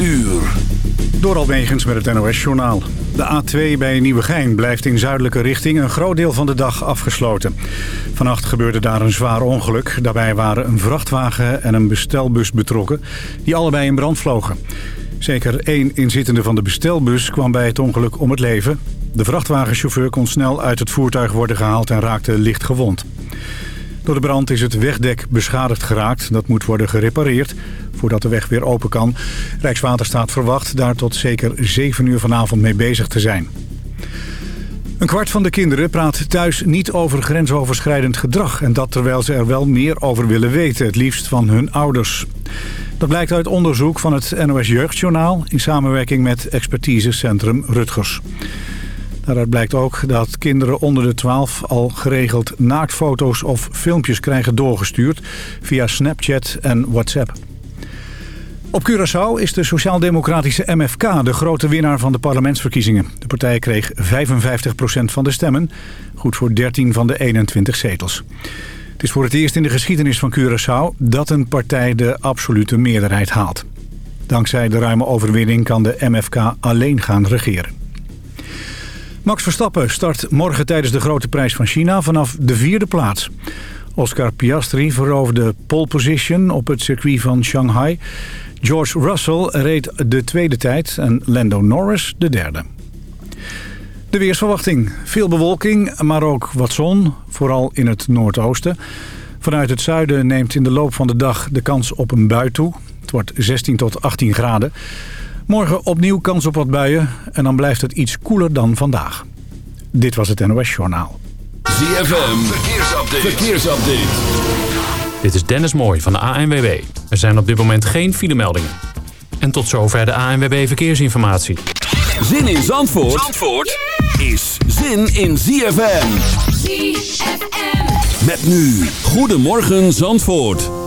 uur. Door Almegens met het NOS-journaal. De A2 bij Nieuwegein blijft in zuidelijke richting een groot deel van de dag afgesloten. Vannacht gebeurde daar een zwaar ongeluk. Daarbij waren een vrachtwagen en een bestelbus betrokken, die allebei in brand vlogen. Zeker één inzittende van de bestelbus kwam bij het ongeluk om het leven. De vrachtwagenchauffeur kon snel uit het voertuig worden gehaald en raakte licht gewond. Door de brand is het wegdek beschadigd geraakt. Dat moet worden gerepareerd voordat de weg weer open kan. Rijkswaterstaat verwacht daar tot zeker 7 uur vanavond mee bezig te zijn. Een kwart van de kinderen praat thuis niet over grensoverschrijdend gedrag... en dat terwijl ze er wel meer over willen weten, het liefst van hun ouders. Dat blijkt uit onderzoek van het NOS Jeugdjournaal... in samenwerking met expertisecentrum Rutgers. Daaruit blijkt ook dat kinderen onder de 12 al geregeld naaktfoto's of filmpjes krijgen doorgestuurd... via Snapchat en WhatsApp. Op Curaçao is de sociaal-democratische MFK de grote winnaar van de parlementsverkiezingen. De partij kreeg 55% van de stemmen, goed voor 13 van de 21 zetels. Het is voor het eerst in de geschiedenis van Curaçao dat een partij de absolute meerderheid haalt. Dankzij de ruime overwinning kan de MFK alleen gaan regeren. Max Verstappen start morgen tijdens de grote prijs van China vanaf de vierde plaats. Oscar Piastri veroverde pole position op het circuit van Shanghai. George Russell reed de tweede tijd en Lando Norris de derde. De weersverwachting. Veel bewolking, maar ook wat zon, vooral in het noordoosten. Vanuit het zuiden neemt in de loop van de dag de kans op een bui toe. Het wordt 16 tot 18 graden. Morgen opnieuw kans op wat buien en dan blijft het iets koeler dan vandaag. Dit was het NOS Journaal. ZFM, verkeersupdate. verkeersupdate. Dit is Dennis Mooij van de ANWB. Er zijn op dit moment geen filemeldingen. En tot zover de ANWB Verkeersinformatie. Zin in Zandvoort, Zandvoort is zin in ZFM. ZFM. Met nu, Goedemorgen Zandvoort.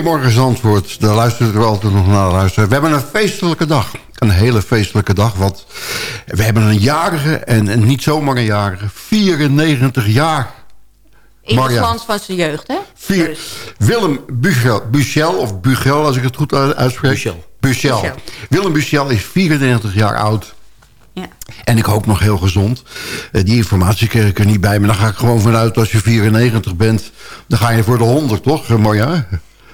Goedemorgen Zandvoort. Daar luisteren we altijd nog naar luisteren. We hebben een feestelijke dag. Een hele feestelijke dag. Want we hebben een jarige en, niet zomaar een jarige. 94 jaar. In de glans van zijn jeugd, hè? Vier, dus. Willem Buchel, Buchel, of Bugel als ik het goed uitspreek. Buchel. Buchel. Willem Buchel is 94 jaar oud. Ja. En ik hoop nog heel gezond. Uh, die informatie kreeg ik er niet bij. Maar dan ga ik gewoon vanuit als je 94 bent. Dan ga je voor de 100, toch, uh, Marja?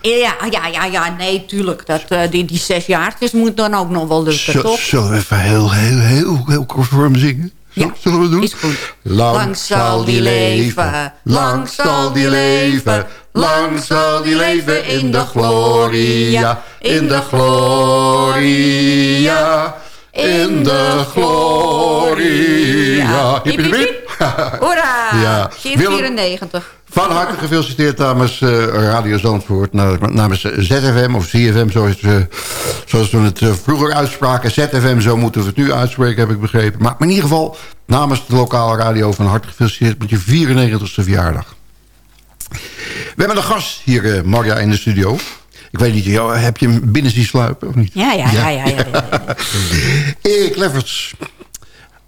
Ja, ja, ja, ja, nee, tuurlijk. Dat, uh, die, die zes jaartjes moet dan ook nog wel lukken, toch? Zullen we even heel, heel, heel, heel kort voor hem zingen? Ja, zullen we doen? is goed. Lang zal die leven, lang zal die leven... Lang zal die leven in de gloria, in de gloria, in de gloria. Hoera, ja. 94. Van harte gefeliciteerd namens uh, Radio Zandvoort. Namens ZFM of ZFM, zoals, uh, zoals we het uh, vroeger uitspraken. ZFM, zo moeten we het nu uitspreken, heb ik begrepen. Maar, in ieder geval, namens de lokale radio... van harte gefeliciteerd met je 94ste verjaardag. We hebben een gast hier, Marja, in de studio. Ik weet niet, heb je hem binnen zien sluipen of niet? Ja, ja, ja. ja, ja, ja, ja. Erik Lefferts,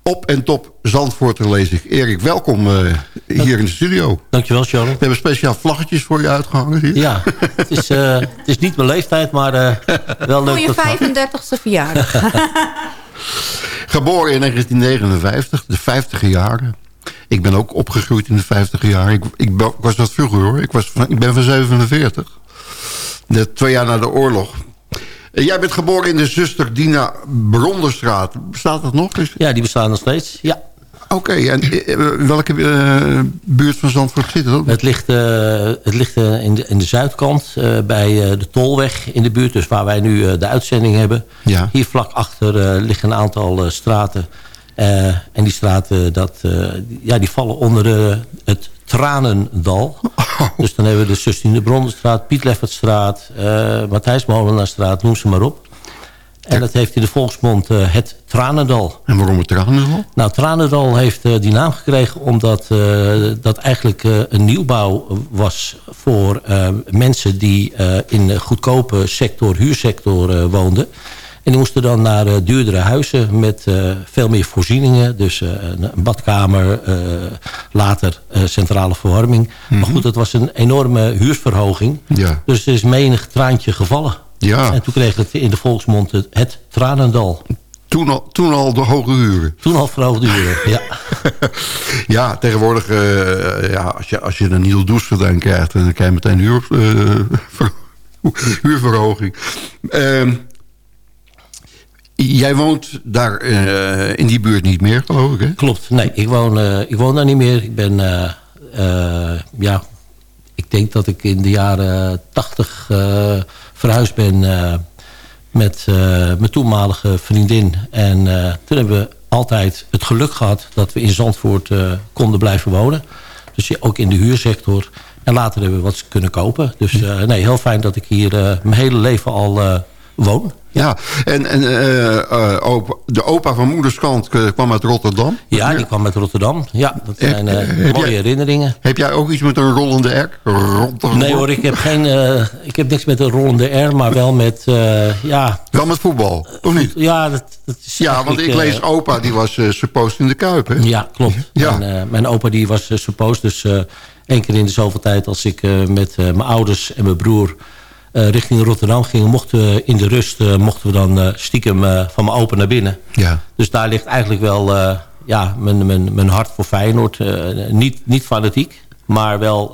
op en top Zandvoort lees ik. Erik, welkom uh, hier in de studio. Dankjewel, Charles. We hebben speciaal vlaggetjes voor je uitgehangen hier. Ja, het is, uh, het is niet mijn leeftijd, maar uh, wel leuk. Voor je 35ste verjaardag. Geboren in 1959, de 50 jaren. Ik ben ook opgegroeid in de 50 jaren. Ik, ik, was dat vroeger hoor. Ik, was van, ik ben van 47. De, twee jaar na de oorlog. Eh, jij bent geboren in de zuster Dina Bronderstraat. Bestaat dat nog? Ja, die bestaat nog steeds, ja. Oké, en eh, eh, welke uh, buurt van Zandvoort zit het? Het ligt, uh, het ligt uh, in, de, in de zuidkant, bij de Tolweg in de buurt. Dus waar wij nu de uitzending hebben. Ja. Hier vlak achter liggen een aantal straten. en die straten dat, ja, die vallen onder het Tranendal. Dus dan hebben we de Sustine Brondenstraat, Piet Leffertstraat, uh, Matthijs Molenaarstraat, noem ze maar op. En dat heeft in de volksmond uh, het Tranendal. En waarom het Tranendal? Nou, Tranendal heeft uh, die naam gekregen omdat dat eigenlijk een nieuwbouw was voor mensen die in de goedkope sector, huursector woonden. En die moesten dan naar uh, duurdere huizen met uh, veel meer voorzieningen. Dus uh, een badkamer, later centrale verwarming. Mm -hmm. Maar Mhm. goed, het was een enorme huursverhoging. Ja. Dus er is menig traantje gevallen. Ja. En toen kreeg het in de volksmond het, het Tranendal. Toen al, toen al de hoge huren. Toen al verhoogde huren, ja. ja, tegenwoordig, uh, ja, als, je, als je een nieuw douchegordijn krijgt... dan krijg je meteen huur, uh, ver, huurverhoging. Uh, Jij woont daar uh, in die buurt niet meer, geloof ik, hè? Klopt. Nee, ik woon, uh, ik woon daar niet meer. Ik ben, uh, ja, ik denk dat ik in de jaren tachtig verhuisd ben met mijn toenmalige vriendin. En toen hebben we altijd het geluk gehad dat we in Zandvoort konden blijven wonen. Dus ook in de huursector. En later hebben we wat kunnen kopen. Dus nee, heel fijn dat ik hier mijn hele leven al woon. Ja, en, en uh, opa, de opa van moederskant kwam uit Rotterdam? Ja, die kwam uit Rotterdam. Ja, dat zijn mooie jij, herinneringen. Heb jij ook iets met een rollende R? Rotterdam? Nee hoor, ik heb, geen, ik heb niks met een rollende R, maar wel met, ja... Wel met voetbal, of niet? Ja, dat, dat is Ja, want ik lees opa, die was supposed in de Kuip, hè? Ja, klopt. Ja. Mijn, mijn opa die was supposed, dus één keer in de zoveel tijd... als ik met mijn ouders en mijn broer... Uh, richting Rotterdam gingen, mochten we in de rust uh, mochten we dan uh, stiekem van mijn open naar binnen. Ja. Dus daar ligt eigenlijk wel ja, mijn, mijn, mijn hart voor Feyenoord. niet, niet fanatiek, maar wel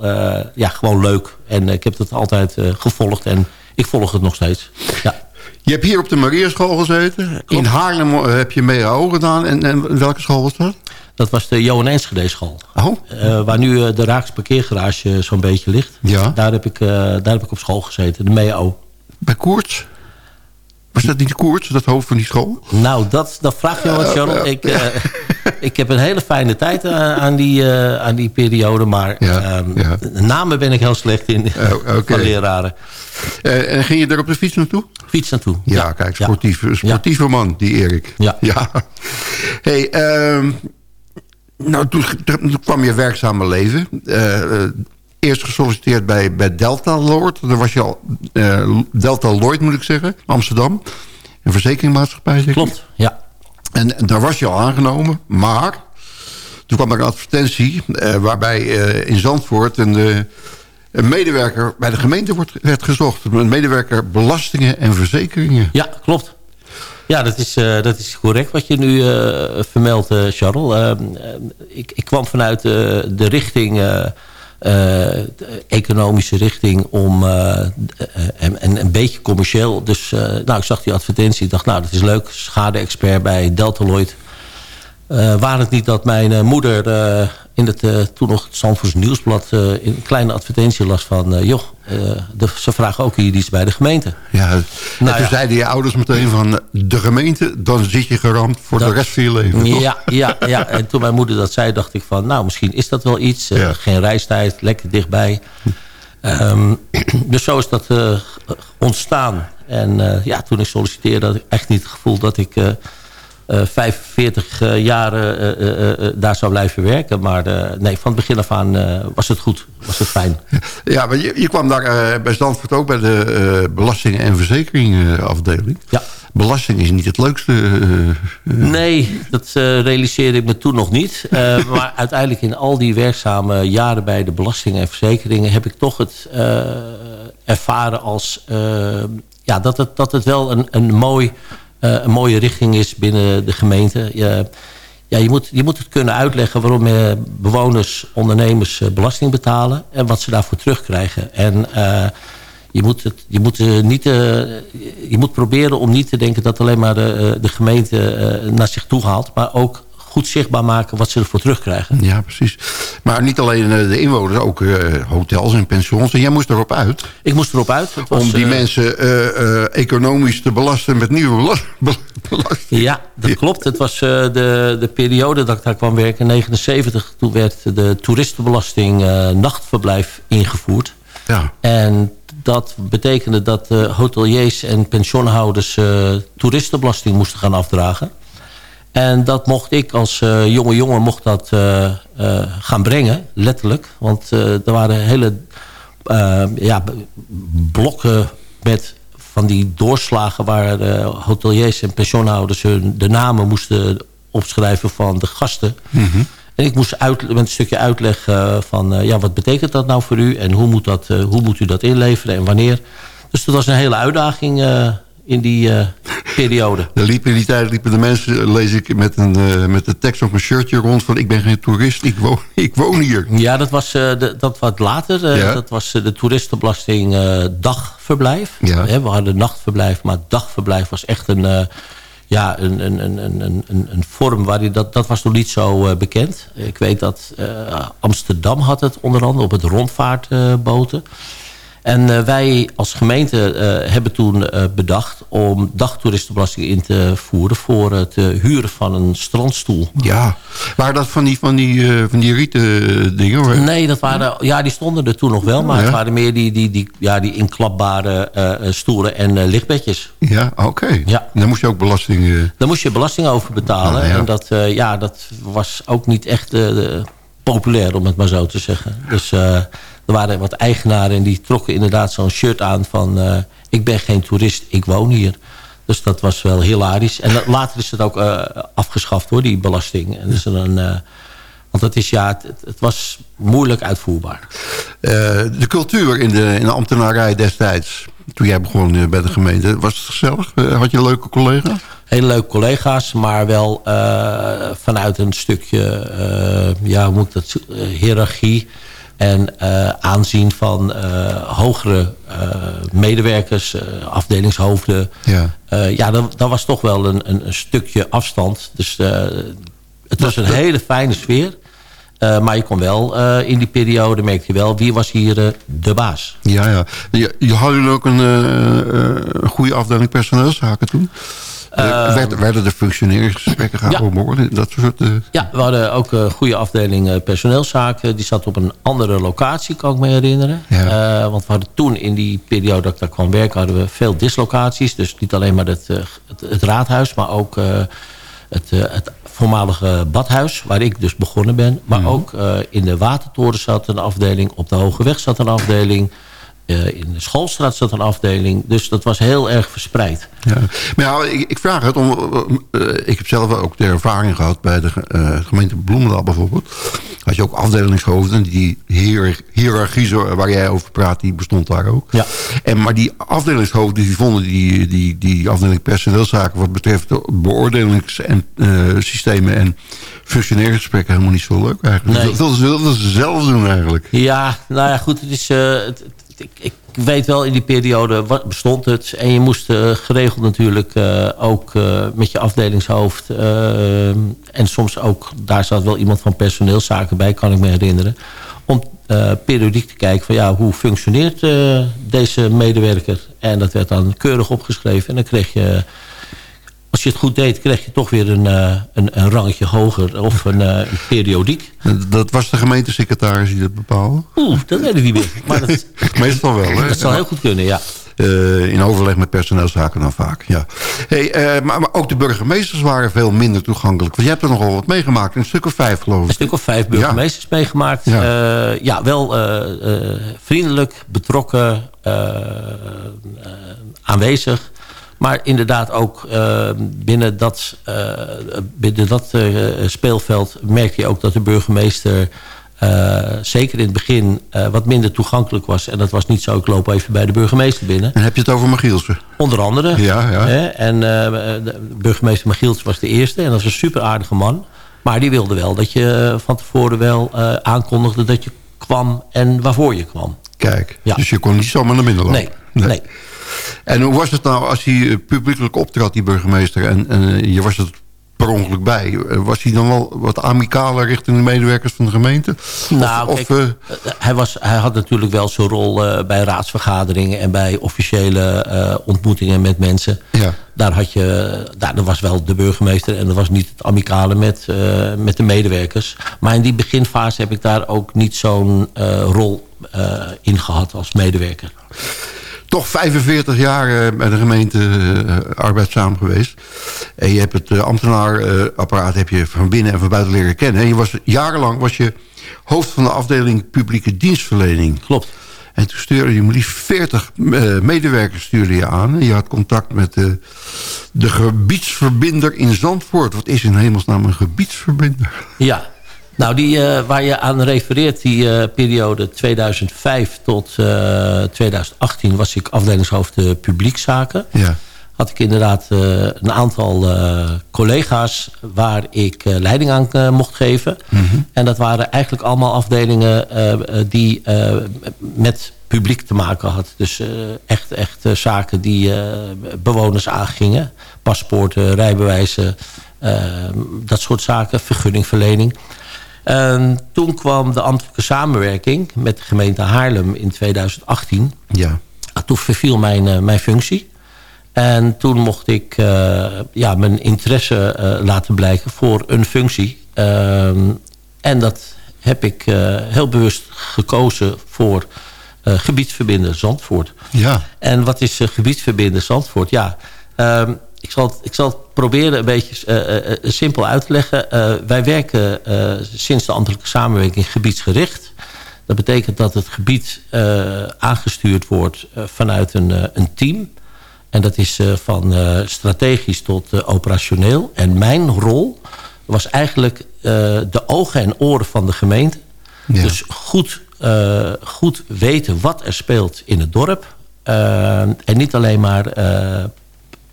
ja, gewoon leuk. En ik heb dat altijd gevolgd en ik volg het nog steeds. Ja. Je hebt hier op de Mariaschool gezeten. Klopt. In Haarlem heb je MEAO gedaan. En, en welke school was dat? Dat was de Johan Enschede school. Oh. Uh, waar nu uh, de Raaks parkeergarage zo'n beetje ligt. Ja. Daar heb, ik, daar heb ik op school gezeten, de MEO. Bij Koerts? Was dat niet Koerts, dat hoofd van die school? Nou, dat, dat vraag je wat, Charles. Ik, ja. ik heb een hele fijne tijd aan, die, aan die periode. Maar ja. Um, ja. namen ben ik heel slecht in oh, okay. van leraren. en ging je er op de fiets naartoe? Fiets naartoe. Ja, ja. kijk, sportief, sportieve man, die Erik. Ja. ja. Hey, um, nou, toen, toen, kwam je werkzame leven. Uh, eerst gesolliciteerd bij, bij Delta Lloyd. Daar was je al, uh, Delta Lloyd moet ik zeggen, Amsterdam. Een verzekeringmaatschappij. Zeg Klopt, ja. En, en, daar was je al aangenomen, maar toen kwam er een advertentie... Uh, waarbij in Zandvoort een, een, medewerker bij de gemeente wordt, werd gezocht. Een medewerker belastingen en verzekeringen. Ja, klopt. Ja, dat is, uh, dat is correct wat je nu uh, vermeldt, uh, Charles. ik, ik kwam vanuit de richting, economische richting, om, en, en, een beetje commercieel. Dus nou, ik zag die advertentie, ik dacht, nou, dat is leuk. Schade-expert bij Deltaloid. Waar het niet dat mijn moeder in het uh, toen nog het Zandvoors Nieuwsblad... Uh, in een kleine advertentie las van... Uh, joh, de, ze vragen ook hier iets bij de gemeente. Ja, nou, en toen ja. zeiden je ouders meteen van... de gemeente, dan zit je geramd voor dat, de rest van je leven, ja, ja, ja, en toen mijn moeder dat zei, dacht ik van... nou, misschien is dat wel iets. Ja. Geen reistijd, lekker dichtbij. Um, dus zo is dat ontstaan. En ja, toen ik solliciteerde had ik echt niet het gevoel dat ik... 45 uh, jaar uh, daar zou blijven werken. Maar nee, van het begin af aan was het goed. Was het fijn. Ja, maar je, je kwam daar bij Stanford ook bij de belastingen- en verzekeringsafdeling. Ja. Belasting is niet het leukste. nee, dat realiseerde ik me toen nog niet. maar uiteindelijk in al die werkzame jaren bij de belastingen en verzekeringen... heb ik toch het ervaren als... ja, dat, het, dat het wel een, een mooi uh, een mooie richting is binnen de gemeente. Je, ja, je, moet, je moet het kunnen uitleggen waarom uh, bewoners, ondernemers uh, belasting betalen... en wat ze daarvoor terugkrijgen. En je moet, het, je, moet, niet, je moet proberen om niet te denken dat alleen maar de, de gemeente naar zich toe haalt... maar ook goed zichtbaar maken wat ze ervoor terugkrijgen. Ja, precies. Maar niet alleen eh, de inwoners, ook uh, hotels en pensions. En jij moest erop uit. Ik moest erop uit. Was, om die uh, mensen uh, economisch te belasten met nieuwe belasting. Ja, dat klopt. Het was de, de periode dat ik daar kwam werken, in 79. Toen werd de toeristenbelasting nachtverblijf ingevoerd. Ja. En dat betekende dat hoteliers en pensionhouders toeristenbelasting moesten gaan afdragen. En dat mocht ik als uh, jonge jongen mocht dat, uh, uh, gaan brengen, letterlijk. Want er waren hele ja, blokken met van die doorslagen... waar hoteliers en pensioenhouders hun de namen moesten opschrijven van de gasten. Mm -hmm. En ik moest uit, met een stukje uitleg van... ja, wat betekent dat nou voor u en hoe moet, dat, hoe moet u dat inleveren en wanneer... Dus dat was een hele uitdaging in die uh, periode. Er liepen in die tijd liepen de mensen, lees ik, met, een, uh, met de tekst op een shirtje rond van... ik ben geen toerist, ik woon, ik woon hier. Ja, dat was uh, de, dat wat later. Ja. Dat was de toeristenbelasting dagverblijf. Ja. we hadden nachtverblijf, maar dagverblijf was echt een... ja, een, een, een, een, een, een vorm waar die, dat, dat was nog niet zo bekend. Ik weet dat Amsterdam had het onder andere op het rondvaartboten. En uh, wij als gemeente uh, hebben toen uh, bedacht om dagtoeristenbelasting in te voeren voor het huren van een strandstoel. Ja, waren dat van die, van die, van die rieten dingen? Hoor? Nee, dat waren, ja, die stonden er toen nog wel, maar ja. het waren meer die, die, die, ja, die inklapbare stoelen en lichtbedjes. Ja, oké. Okay. Ja. Dan moest je ook belasting... Daar moest je belasting over betalen. Ah, ja. En dat, ja, dat was ook niet echt populair, om het maar zo te zeggen. Dus... Er waren wat eigenaren en die trokken inderdaad zo'n shirt aan van... Uh, ik ben geen toerist, ik woon hier. Dus dat was wel hilarisch. En later is het ook uh, afgeschaft hoor, die belasting. En dus een, uh, want het, is, ja, het, het was moeilijk uitvoerbaar. de cultuur in de, in de ambtenarij destijds, toen jij begon bij de gemeente, was het gezellig? had je leuke collega's? Hele leuke collega's, maar wel vanuit een stukje, ja, hoe moet ik dat, hiërarchie en uh, aanzien van uh, hogere uh, medewerkers, afdelingshoofden. Ja, ja dat, dat, was toch wel een, een, een stukje afstand. Dus het was een hele fijne sfeer. maar je kon wel in die periode, merkte je wel, wie was hier de baas. Ja, ja. Je, je had ook een, een goede afdeling personeelszaken toen? Uh, werden, werden er functioneringsgesprekken gehouden? Ja. Dat soort, uh... ja, we hadden ook een goede afdeling personeelszaken. Die zat op een andere locatie, kan ik me herinneren. Ja. want we hadden toen in die periode dat ik daar kwam werken... hadden we veel dislocaties. Dus niet alleen maar het, het, het raadhuis, maar ook het, het voormalige badhuis, waar ik dus begonnen ben. Maar Mhm. ook in de Watertoren zat een afdeling. Op de Hoge Weg zat een afdeling. In de Schoolstraat zat een afdeling. Dus dat was heel erg verspreid. Ja. Maar ja, ik, ik vraag het om... eh, ik heb zelf ook de ervaring gehad bij de eh, gemeente Bloemendaal bijvoorbeeld. Had je ook afdelingshoofden. Die hier, hiërarchie waar jij over praat, die bestond daar ook. Ja. En, maar die afdelingshoofden die vonden die, die, die afdeling personeelszaken... wat betreft de beoordelingssystemen en, eh, systemen en functioneringsgesprekken helemaal niet zo leuk eigenlijk. Nee. Dat, dat wilden ze zelf doen eigenlijk. Ja, nou ja, goed. Het is, eh, het- ik, ik weet wel, in die periode wat bestond het. En je moest eh, geregeld natuurlijk eh, ook eh, met je afdelingshoofd... en soms ook, daar zat wel iemand van personeelszaken bij, kan ik me herinneren... om periodiek te kijken van ja, hoe functioneert deze medewerker. En dat werd dan keurig opgeschreven. En dan kreeg je... Als je het goed deed, kreeg je toch weer een, eh, een, een rangetje hoger of een, eh, een periodiek. Dat was de gemeentesecretaris die dat bepaalde. Oeh, dat weet ik niet meer. Maar dat, Meestal wel, hè? dat zou heel goed kunnen, ja. Eh, in overleg met personeelszaken dan vaak, ja. Hey, maar, maar ook de burgemeesters waren veel minder toegankelijk. Want je hebt er nogal wat meegemaakt. Een stuk of vijf, geloof Een ik. stuk of vijf burgemeesters meegemaakt. Ja. Wel vriendelijk, betrokken, aanwezig. Maar inderdaad ook eh, binnen dat, eh, binnen dat eh, speelveld merk je ook dat de burgemeester... zeker in het begin wat minder toegankelijk was. En dat was niet zo, ik loop even bij de burgemeester binnen. En heb je het over Magielsen? Onder andere. Ja, ja. Hè? En de burgemeester Magiels was de eerste. En dat was een super aardige man. Maar die wilde wel dat je van tevoren wel aankondigde dat je kwam en waarvoor je kwam. Kijk, Ja. dus je kon niet zomaar naar binnen lopen. Nee, nee. En hoe was het nou als hij eh, publiekelijk optrad, die burgemeester... en, en eh, je was er per ongeluk bij? Eh, Was hij dan wel wat amicaler richting de medewerkers van de gemeente? Nou, of, kijk, of, hij, was, hij had natuurlijk wel zijn rol bij raadsvergaderingen... en bij officiële ontmoetingen met mensen. Ja. Daar, had je, daar was wel de burgemeester en er was niet het amicale met, met de medewerkers. Maar in die beginfase heb ik daar ook niet zo'n rol in gehad als medewerker. Toch 45 jaar eh, bij de gemeente eh, arbeid samen geweest. En je hebt het uh, ambtenaarapparaat heb je van binnen en van buiten leren kennen. En je was, jarenlang was je hoofd van de afdeling publieke dienstverlening. Klopt. En toen stuurde je maar liefst 40 uh, medewerkers stuurde je aan. En je had contact met uh, de gebiedsverbinder in Zandvoort. Wat is in hemelsnaam een gebiedsverbinder? Ja, nou, die, uh, waar je aan refereert, die uh, periode 2005 tot uh, 2018... was ik afdelingshoofd publiekzaken. Ja. Had ik inderdaad een aantal collega's waar ik leiding aan mocht geven. Mhm. Mm -hmm. En dat waren eigenlijk allemaal afdelingen die met publiek te maken hadden. Dus echt, echt zaken die bewoners aangingen. Paspoorten, rijbewijzen, dat soort zaken, vergunningverlening... En toen kwam de ambtelijke samenwerking met de gemeente Haarlem in 2018. Ja. Toen verviel mijn, uh, mijn functie. En toen mocht ik uh, ja, mijn interesse uh, laten blijken voor een functie. en dat heb ik heel bewust gekozen voor gebiedsverbinder Zandvoort. Ja. En wat is gebiedsverbinder Zandvoort? Ja, um, ik zal, het, ik zal het proberen een beetje uh, uh, simpel uit te leggen. Wij werken sinds de ambtelijke samenwerking gebiedsgericht. Dat betekent dat het gebied aangestuurd wordt vanuit een, een team. En dat is van strategisch tot operationeel. En mijn rol was eigenlijk de ogen en oren van de gemeente. Ja. Dus goed, goed weten wat er speelt in het dorp. en niet alleen maar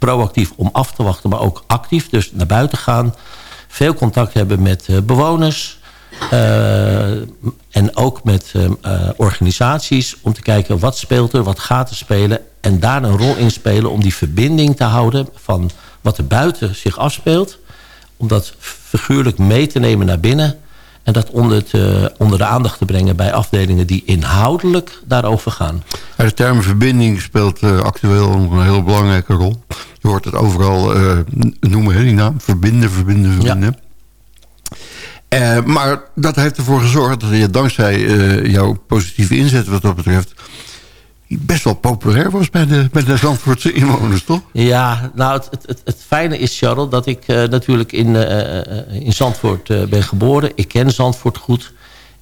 proactief om af te wachten, maar ook actief. Dus naar buiten gaan. Veel contact hebben met uh, bewoners. Uh, en ook met uh, organisaties. Om te kijken wat speelt er, wat gaat er spelen. En daar een rol in spelen om die verbinding te houden... van wat er buiten zich afspeelt. Om dat figuurlijk mee te nemen naar binnen. En dat onder, te, onder de aandacht te brengen bij afdelingen die inhoudelijk daarover gaan. De term verbinding speelt uh, actueel een heel belangrijke rol. Je hoort het overal uh, noemen, hè, die naam. Verbinden, verbinden, verbinden. Ja. Maar dat heeft ervoor gezorgd dat je dankzij jouw positieve inzet wat dat betreft... best wel populair was bij de, bij de Zandvoortse inwoners, toch? Ja, nou het, het, het, fijne is, Charles, dat ik natuurlijk in, in Zandvoort ben geboren. Ik ken Zandvoort goed.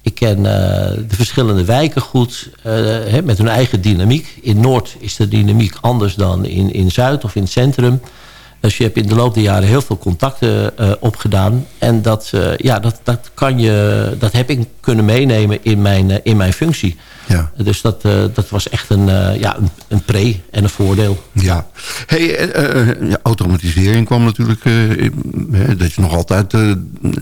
Ik ken de verschillende wijken goed, hè, met hun eigen dynamiek. In Noord is de dynamiek anders dan in, in Zuid of in het centrum. Dus je hebt in de loop der jaren heel veel contacten uh, opgedaan. En dat, uh, ja, dat, dat, kan je, dat heb ik kunnen meenemen in mijn, uh, in mijn functie. Ja. Dus dat, dat was echt een, ja, een, een, pre en een voordeel. Ja. Hey, automatisering kwam natuurlijk... dat is nog altijd...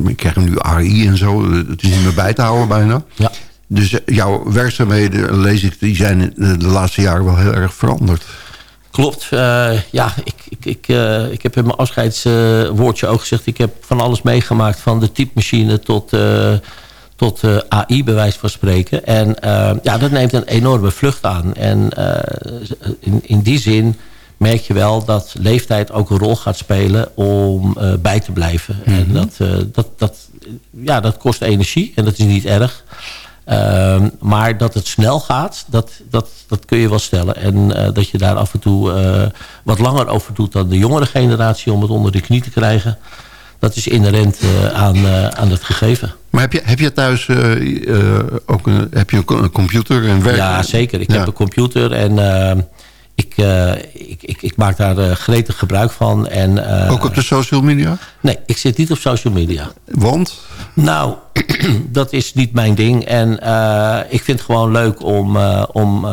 ik krijg nu AI en zo. Het is niet meer bij te houden bijna. Ja. Dus jouw werkzaamheden, lees ik, die zijn de laatste jaren wel heel erg veranderd. Klopt. Uh, ja, ik, ik, ik, uh, ik heb in mijn afscheidswoordje ook gezegd... ik heb van alles meegemaakt. Van de typemachine tot, uh, tot AI, bij wijze van spreken. En ja, dat neemt een enorme vlucht aan. En in, in die zin merk je wel dat leeftijd ook een rol gaat spelen... om bij te blijven. Mm -hmm. En dat, dat, dat, ja, dat kost energie en dat is niet erg... Ehm, maar dat het snel gaat, dat, dat, dat kun je wel stellen. En uh, dat je daar af en toe uh, wat langer over doet dan de jongere generatie... om het onder de knie te krijgen. Dat is inherent uh, aan, aan het gegeven. Maar heb je, heb je thuis ook een, heb je een computer? En werk? Ja, zeker. Ik ja. heb een computer en ehm, ik, uh, ik, ik, ik, maak daar uh, gretig gebruik van. En, uh, Ook op de social media? Nee, ik zit niet op social media. Want? Nou, dat is niet mijn ding. En ik vind het gewoon leuk om, om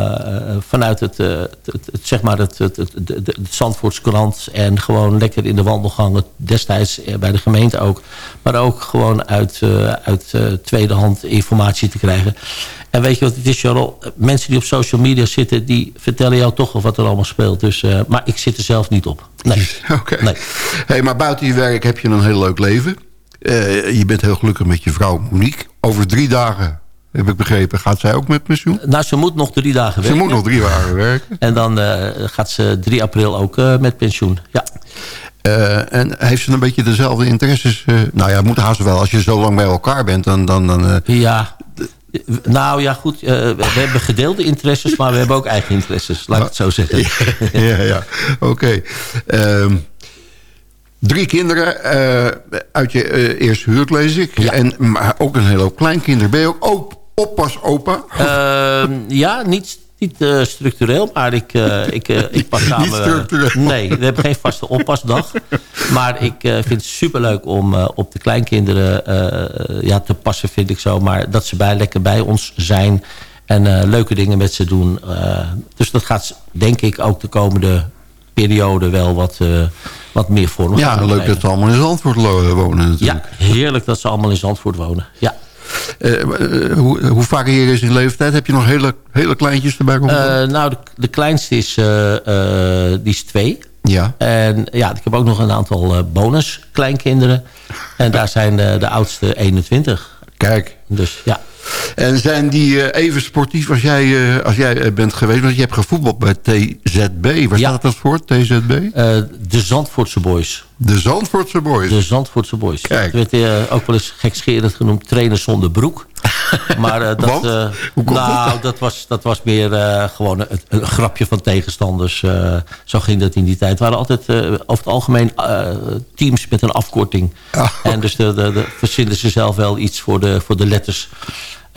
vanuit het, het, het, het, zeg maar het, het, het, het, het Zandvoortskrant... en gewoon lekker in de wandelgangen, destijds bij de gemeente ook... maar ook gewoon uit, uit tweedehand informatie te krijgen. En weet je wat het is, Charles? Mensen die op social media zitten... die vertellen jou toch al wat er allemaal speelt. Dus, uh, maar ik zit er zelf niet op. Nee. Oké. Nee. Hey, maar buiten je werk heb je een heel leuk leven. Uh, je bent heel gelukkig met je vrouw Monique. Over drie dagen, heb ik begrepen, gaat zij ook met pensioen? Nou, ze moet nog drie dagen werken. Ze moet nog drie dagen werken. En dan uh, gaat ze 3 april ook met pensioen, ja. Uh, en heeft ze een beetje dezelfde interesses? Nou ja, moet haast wel. Als je zo lang bij elkaar bent, dan... dan, dan ja, nou ja, goed. Uh, we hebben gedeelde interesses, maar we hebben ook eigen interesses. Laat ik het zo zeggen. ja, ja. Oké. Okay. Um, drie kinderen uh, uit je uh, eerste huwelijk, lees ik. Ja. En, maar ook een hele hoop kleinkinderen. Ben je ook op, oppas opa? Ehm, ja, niet niet uh, structureel, maar ik, ik, ik pas samen... Niet structureel? nee, we hebben geen vaste oppasdag. Maar ik vind het superleuk om op de kleinkinderen ja, te passen, vind ik zo. Maar dat ze bij, lekker bij ons zijn en leuke dingen met ze doen. dus dat gaat, denk ik, ook de komende periode wel wat, wat meer vorm Ja, leuk dat ze allemaal in Zandvoort wonen natuurlijk. Ja, heerlijk dat ze allemaal in Zandvoort wonen. Ja. Uh, hoe, hoe vaak hier is in leeftijd? Heb je nog hele, hele kleintjes erbij? Uh, nou, de, de, kleinste is, die is twee. Ja. En ja, ik heb ook nog een aantal bonus kleinkinderen. En daar zijn de, de oudste 21. Kijk. Dus ja. En zijn die even sportief als jij, als jij bent geweest? Want je hebt gevoetbald bij TZB. Waar ja. staat dat voor, TZB? de Zandvoortse Boys. De Zandvoortse Boys? De Zandvoortse Boys. Kijk. Werd uh, ook wel eens gekscherend genoemd trainer zonder broek. Maar uh, dat, uh, nou, dat? dat? was, dat was meer gewoon een, een, grapje van tegenstanders. zo ging dat in die tijd. Het waren altijd over het algemeen teams met een afkorting. Oh. En dus de, de, de, verzinnen ze zelf wel iets voor de, voor de letters.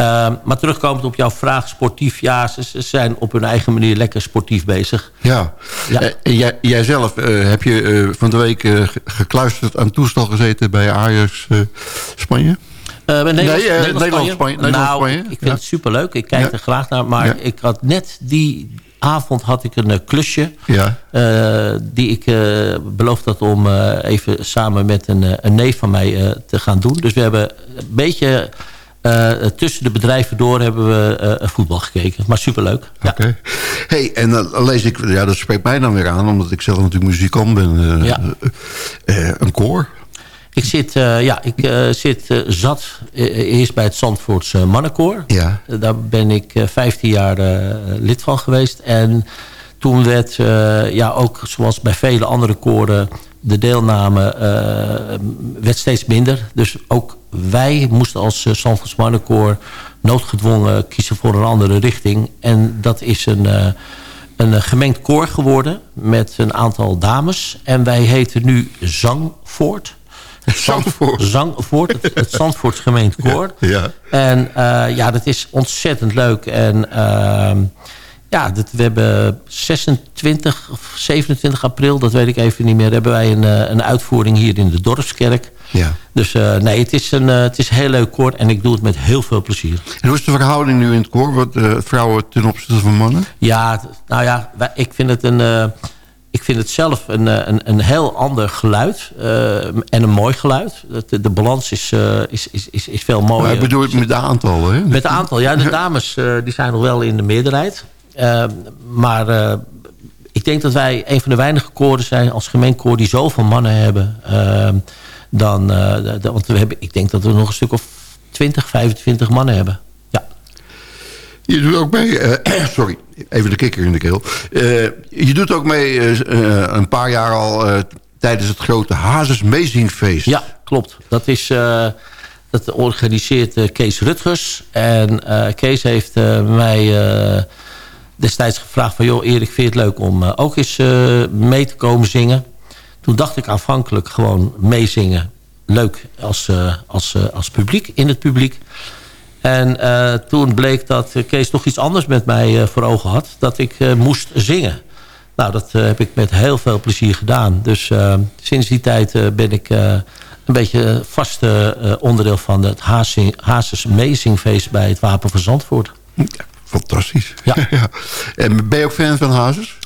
Uh, maar terugkomend op jouw vraag, sportief, ja, ze, ze, zijn op hun eigen manier lekker sportief bezig. Ja, ja. Uh, jij, jij, zelf, uh, heb je van de week gekluisterd aan toestel gezeten bij Ajax Spanje? Nederland, nee, Nederland, Nederland, Spanje. nou, Spanje. ik vind het superleuk. Ik kijk er graag naar. Maar ik had net die avond had ik een klusje. Ja. die ik beloofd had om even samen met een, een neef van mij te gaan doen. Dus we hebben een beetje uh, tussen de bedrijven door hebben we uh, voetbal gekeken. Maar superleuk. Ja. Oké. Okay. Hey, en dan lees ik, ja, dat spreekt mij dan weer aan, omdat ik zelf natuurlijk muzikant ben. Uh, ja. een koor. Ik zit, ja, ik zit zat eerst bij het Zandvoortse mannenkoor. Ja. daar ben ik 15 jaar lid van geweest. En toen werd, ja, ook zoals bij vele andere koren de deelname werd steeds minder. Dus ook wij moesten als uh, Sanfors Marnecoor noodgedwongen kiezen voor een andere richting. En dat is een, een gemengd koor geworden met een aantal dames. En wij heten nu Zangvoort. Zandvoort. Het, het Zandvoorts gemeend koor. Ja. En ja, dat is ontzettend leuk. En ehm, ja, dat, we hebben 26 of 27 april, dat weet ik even niet meer... hebben wij een, eh, een uitvoering hier in de Dorpskerk. Ja. Dus uh, nee, het is, een, het is een heel leuk koor en ik doe het met heel veel plezier. En hoe is de verhouding nu in het koor? Wat, vrouwen ten opzichte van mannen? Ja, nou ja, wij, ik vind het een... ik vind het zelf een, een, een heel ander geluid. en een mooi geluid. De, de balans is, is, is, is, is veel mooier. Maar ik bedoel met de aantallen, hè? Met de aantal, ja. De dames die zijn nog wel in de meerderheid. Uh, maar uh, ik denk dat wij een van de weinige koren zijn als gemeenkoor die zoveel mannen hebben. Uh, dan, de, want we hebben, ik denk dat we nog een stuk of 20, 25 mannen hebben. Je doet ook mee, sorry, even de kikker in de keel. je doet ook mee een paar jaar al tijdens het grote Hazes Mezingfeest. Ja, klopt. Dat is... Dat organiseert Kees Rutgers. En Kees heeft mij destijds gevraagd van... joh Erik, vind je het leuk om ook eens mee te komen zingen? Toen dacht ik aanvankelijk gewoon meezingen. Leuk als, als, als publiek, in het publiek. En toen bleek dat Kees toch iets anders met mij voor ogen had. Dat ik moest zingen. Nou, dat heb ik met heel veel plezier gedaan. Dus sinds die tijd ben ik een beetje vast onderdeel van het Hazes Meezingfeest... bij het Wapen van Zandvoort. Fantastisch. Ja. ja. En ben je ook fan van Hazes?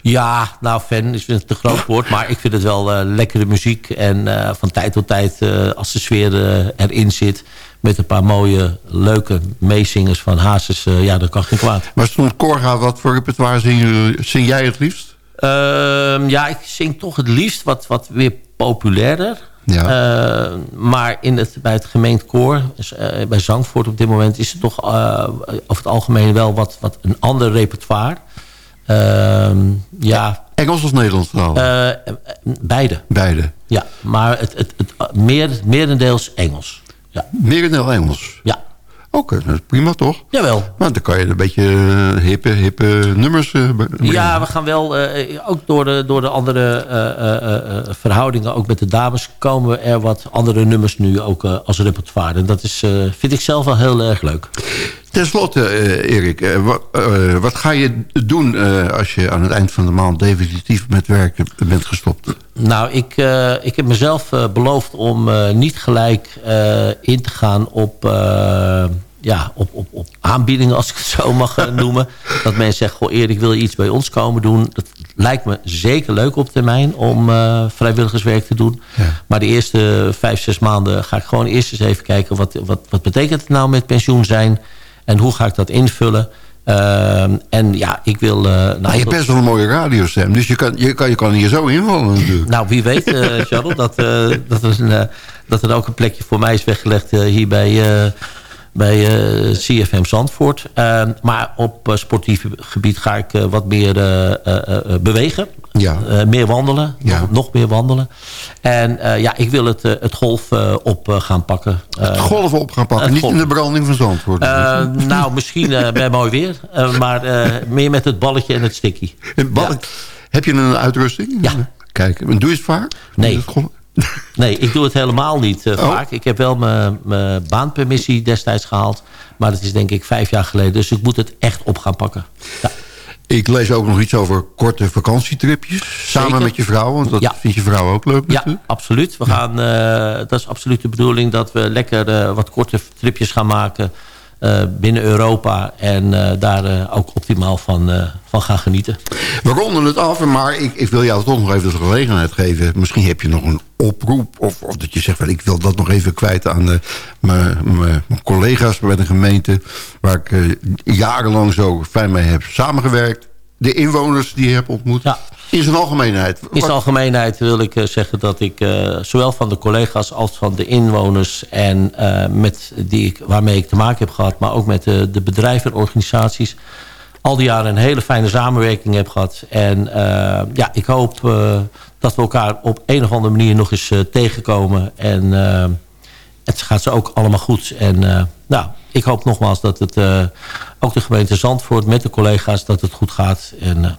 Ja, nou fan is een te groot woord. Maar ik vind het wel uh, lekkere muziek. En uh, van tijd tot tijd, uh, als de sfeer erin zit... met een paar mooie, leuke meezingers van Hazes... ja, dat kan geen kwaad. Maar stond Corga, wat voor repertoire zing, zing jij het liefst? Ehm, ja, ik zing toch het liefst wat, wat weer populairder. Ja. Uh, maar in het, bij het gemeend koor, dus, uh, bij Zangvoort op dit moment... is het toch uh, over het algemeen wel wat, wat een ander repertoire. Ehm, ja. Engels of Nederlands beide. Beide. Ja, maar het, het, het meer, merendeels Engels. Ja. Merendeel Engels? Ja. Oké, okay, dat is prima toch? Jawel. Maar dan kan je een beetje hippe, hippe nummers... Uh, ja, we gaan wel, uh, ook door de, door de andere verhoudingen... ook met de dames komen er wat andere nummers nu ook als repertoire. En dat is, vind ik zelf wel heel erg leuk. Ten slotte, Erik, wat, wat, ga je doen als je aan het eind van de maand... definitief met werk bent gestopt? Nou, ik, ik heb mezelf beloofd om niet gelijk in te gaan op ja, op, op, op aanbiedingen, als ik het zo mag noemen. Dat mensen zeggen, goh Erik, wil je iets bij ons komen doen? Dat lijkt me zeker leuk op termijn om uh, vrijwilligerswerk te doen. Ja. Maar de eerste vijf, zes maanden ga ik gewoon eerst eens even kijken... wat, wat, wat betekent het nou met pensioen zijn? En hoe ga ik dat invullen? Uh, en ja, ik wil... Uh, nou, je hebt best wel een mooie radiostem. Dus je kan, je kan, je kan hier zo invallen natuurlijk. Nou, wie weet, uh, Charles, dat, dat, er een, dat er ook een plekje voor mij is weggelegd hier bij bij uh, CFM Zandvoort. Maar op uh, sportief gebied ga ik wat meer bewegen. Ja. meer wandelen. Ja. Nog, nog, meer wandelen. En ja, ik wil het, het golf op gaan pakken. het golf op gaan pakken, niet golf. in de branding van Zandvoort. nou, misschien bij mooi weer. maar meer met het balletje en het sticky. Ja. Heb je een uitrusting? Ja. Kijk, doe je het vaak? Nee. Nee, ik doe het helemaal niet uh, oh. vaak. Ik heb wel mijn baanpermissie destijds gehaald. Maar dat is denk ik vijf jaar geleden. Dus ik moet het echt op gaan pakken. Ja. Ik lees ook nog iets over korte vakantietripjes. Samen Zeker. met je vrouw. Want dat ja. vindt je vrouw ook leuk Ja, natuurlijk. absoluut. We gaan, uh, dat is absoluut de bedoeling dat we lekker uh, wat korte tripjes gaan maken. Uh, binnen Europa en uh, daar uh, ook optimaal van, van gaan genieten. We ronden het af, maar ik, ik wil jou toch nog even de gelegenheid geven. Misschien heb je nog een oproep of, of dat je zegt... Wel, ik wil dat nog even kwijt aan mijn collega's bij de gemeente... waar ik jarenlang zo fijn mee heb samengewerkt. De inwoners die je hebt ontmoet. Ja. In zijn algemeenheid. In zijn algemeenheid wil ik uh, zeggen dat ik uh, zowel van de collega's als van de inwoners... en uh, met die ik, waarmee ik te maken heb gehad... maar ook met de, de bedrijven en organisaties... al die jaren een hele fijne samenwerking heb gehad. En ja, ik hoop dat we elkaar op een of andere manier nog eens tegenkomen. En het gaat ze ook allemaal goed. En nou, ik hoop nogmaals dat het ook de gemeente Zandvoort met de collega's dat het goed gaat. En,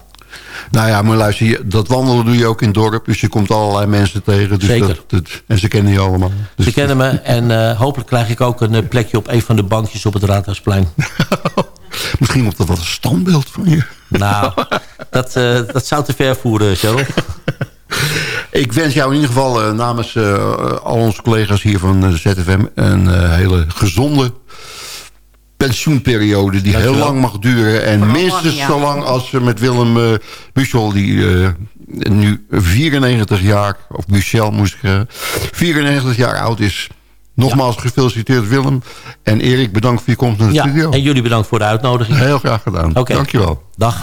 nou ja, maar luister, dat wandelen doe je ook in het dorp. Dus je komt allerlei mensen tegen. Dus Zeker. Dat, en ze kennen je allemaal. Dus ze kennen me en hopelijk krijg ik ook een plekje op een van de bankjes op het Raadhuisplein. Misschien op dat wat een standbeeld van je. Nou, dat, dat zou te ver voeren, Cheryl. Ik wens jou in ieder geval uh, namens al onze collega's hier van ZFM... een hele gezonde pensioenperiode die heel lang mag duren. En Vooral minstens lang, ja. zo lang als met Willem uh, Buchel... die nu 94 jaar, of Buchel moest ik zeggen... 94 jaar oud is... Nogmaals ja. gefeliciteerd Willem. En Erik, bedankt voor je komst naar de ja, studio. En jullie bedankt voor de uitnodiging. Heel graag gedaan. Okay. Dankjewel. Dag.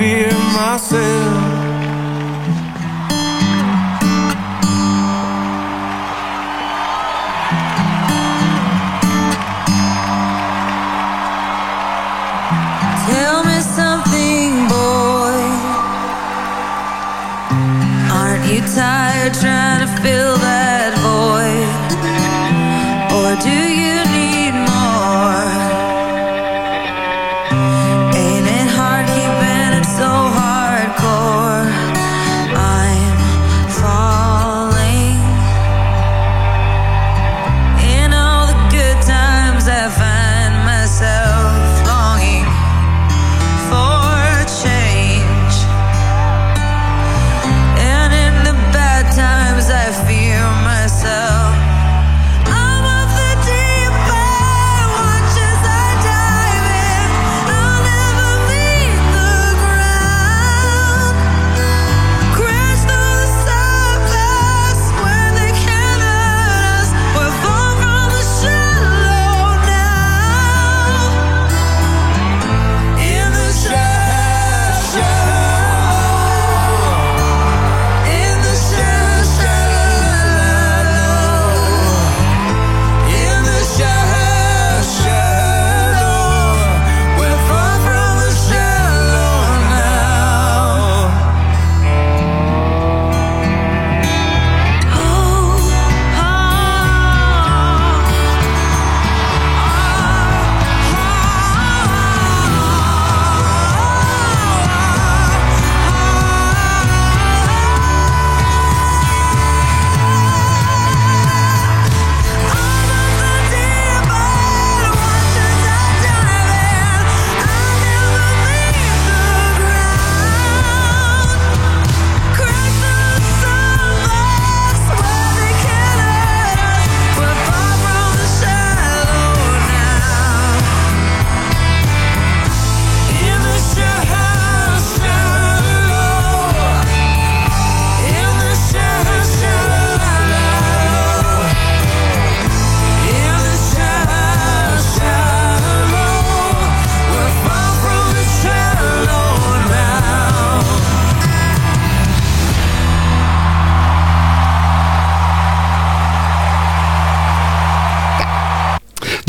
fear myself. Tell me something, boy. Aren't you tired trying to fill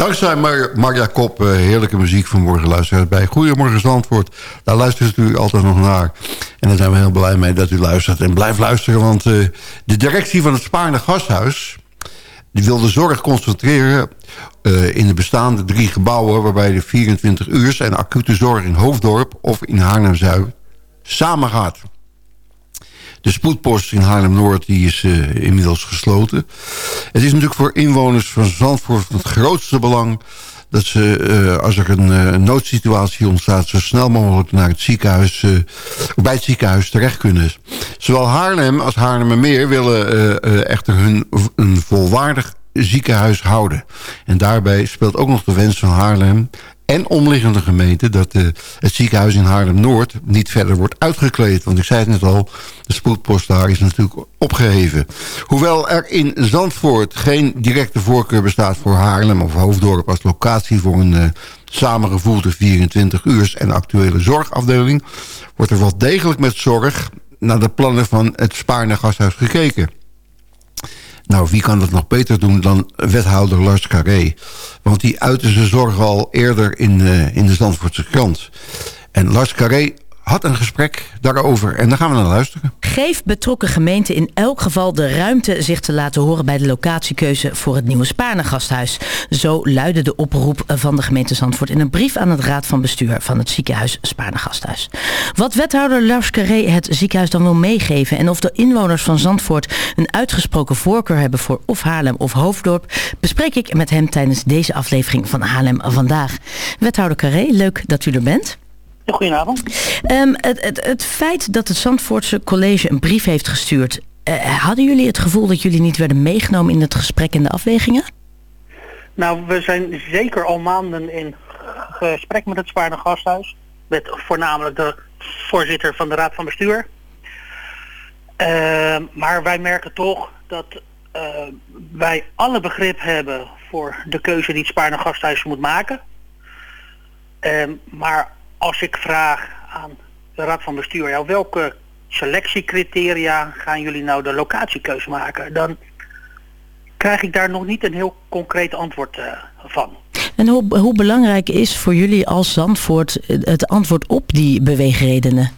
Dankzij Mar Marja Kop, uh, heerlijke muziek vanmorgen luisteren bij Goedemorgen Zandvoort. Daar luistert u altijd nog naar. En daar zijn we heel blij mee dat u luistert. En blijf luisteren, want uh, de directie van het Spaarne Gasthuis... die wil de zorg concentreren uh, in de bestaande drie gebouwen... waarbij de 24 uur en acute zorg in Hoofddorp of in Haarlem-Zuid samen gaat. De spoedpost in Haarlem-Noord is uh, inmiddels gesloten. Het is natuurlijk voor inwoners van Zandvoort van het grootste belang... dat ze, eh, als er een eh, noodsituatie ontstaat... zo snel mogelijk naar het ziekenhuis, eh, bij het ziekenhuis terecht kunnen. Zowel Haarlem als Haarlemmermeer willen eh, eh, echter hun een volwaardig ziekenhuis houden. En daarbij speelt ook nog de wens van Haarlem en omliggende gemeenten... dat eh, het ziekenhuis in Haarlem-Noord niet verder wordt uitgekleed. Want ik zei het net al, de spoedpost daar is natuurlijk opgeheven. Hoewel er in Zandvoort geen directe voorkeur bestaat voor Haarlem of Hoofddorp... als locatie voor een eh, samengevoelde 24 uurs en actuele zorgafdeling... wordt er wel degelijk met zorg naar de plannen van het Spaarne Gasthuis gekeken. Nou, wie kan dat nog beter doen dan wethouder Lars Carré? Want die uitte zijn zorgen al eerder in, eh, in de Zandvoortse krant. En Lars Carré had een gesprek daarover en daar gaan we naar luisteren. Geef betrokken gemeenten in elk geval de ruimte zich te laten horen bij de locatiekeuze voor het nieuwe Spaarne-gasthuis. Zo luidde de oproep van de gemeente Zandvoort in een brief aan het raad van bestuur van het ziekenhuis Spaarne-gasthuis. Wat wethouder Lars Carré het ziekenhuis dan wil meegeven en of de inwoners van Zandvoort een uitgesproken voorkeur hebben voor of Haarlem of Hoofddorp, bespreek ik met hem tijdens deze aflevering van Haarlem vandaag. Wethouder Carré, leuk dat u er bent. Goedenavond. Ehm, het, het, het feit dat het Zandvoortse college een brief heeft gestuurd... eh, hadden jullie het gevoel dat jullie niet werden meegenomen in het gesprek en de afwegingen? Nou, we zijn zeker al maanden in gesprek met het Spaarne Gasthuis. Met voornamelijk de voorzitter van de Raad van Bestuur. Eh, maar wij merken toch dat eh, wij alle begrip hebben voor de keuze die het Spaarne Gasthuis moet maken. Eh, maar als ik vraag aan de Raad van Bestuur, ja, welke selectiecriteria gaan jullie nou de locatiekeuze maken? Dan krijg ik daar nog niet een heel concreet antwoord eh, van. En hoe, hoe belangrijk is voor jullie als Zandvoort het antwoord op die beweegredenen?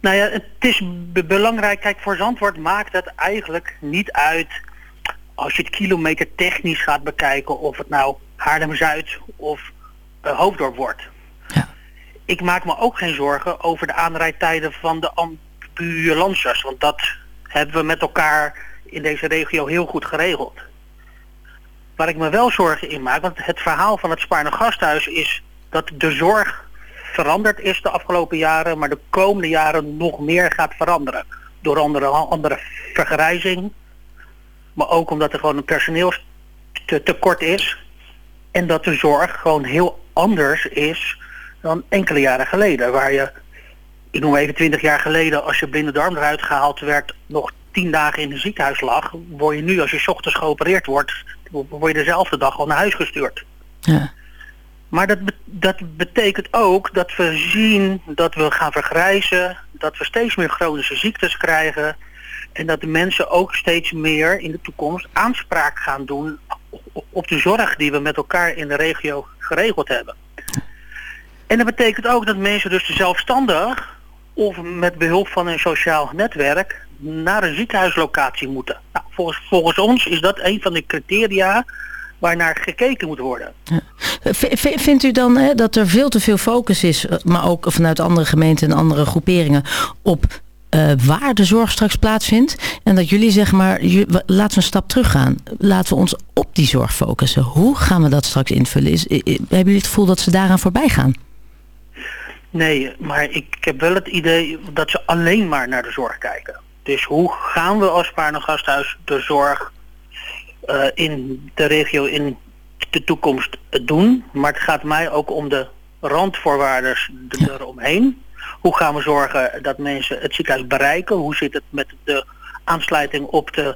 Nou ja, het is be- belangrijk. Kijk, voor Zandvoort maakt het eigenlijk niet uit als je het kilometer technisch gaat bekijken of het nou Haarlem-Zuid of eh, Hoofddorp wordt. Ik maak me ook geen zorgen over de aanrijdtijden van de ambulances, want dat hebben we met elkaar in deze regio heel goed geregeld. Waar ik me wel zorgen in maak, want het verhaal van het Spaarne Gasthuis is dat de zorg veranderd is de afgelopen jaren, maar de komende jaren nog meer gaat veranderen. Door andere, andere vergrijzing, maar ook omdat er gewoon een personeelstekort is. En dat de zorg gewoon heel anders is dan enkele jaren geleden. Waar je, ik noem even 20 jaar geleden, als je blinde darm eruit gehaald werd, nog 10 dagen in een ziekenhuis lag, word je nu als je ochtends geopereerd wordt, word je dezelfde dag al naar huis gestuurd. Ja. Maar dat, dat betekent ook dat we zien dat we gaan vergrijzen, dat we steeds meer chronische ziektes krijgen en dat de mensen ook steeds meer in de toekomst aanspraak gaan doen op de zorg die we met elkaar in de regio geregeld hebben. En dat betekent ook dat mensen dus zelfstandig of met behulp van een sociaal netwerk naar een ziekenhuislocatie moeten. Nou, volgens, volgens ons is dat een van de criteria waarnaar gekeken moet worden. Vindt u dan hè, dat er veel te veel focus is, eh, maar ook vanuit andere gemeenten en andere groeperingen, op eh, waar de zorg straks plaatsvindt? En dat jullie zeg maar, laten we een stap terug gaan. Laten we ons op die zorg focussen. Hoe gaan we dat straks invullen? Is, hebben jullie het gevoel dat ze daaraan voorbij gaan? Nee, maar ik heb wel het idee dat ze alleen maar naar de zorg kijken. Dus hoe gaan we als Paarden Gasthuis de zorg eh, in de regio in de toekomst doen? Maar het gaat mij ook om de randvoorwaarden eromheen. Hoe gaan we zorgen dat mensen het ziekenhuis bereiken? Hoe zit het met de aansluiting op de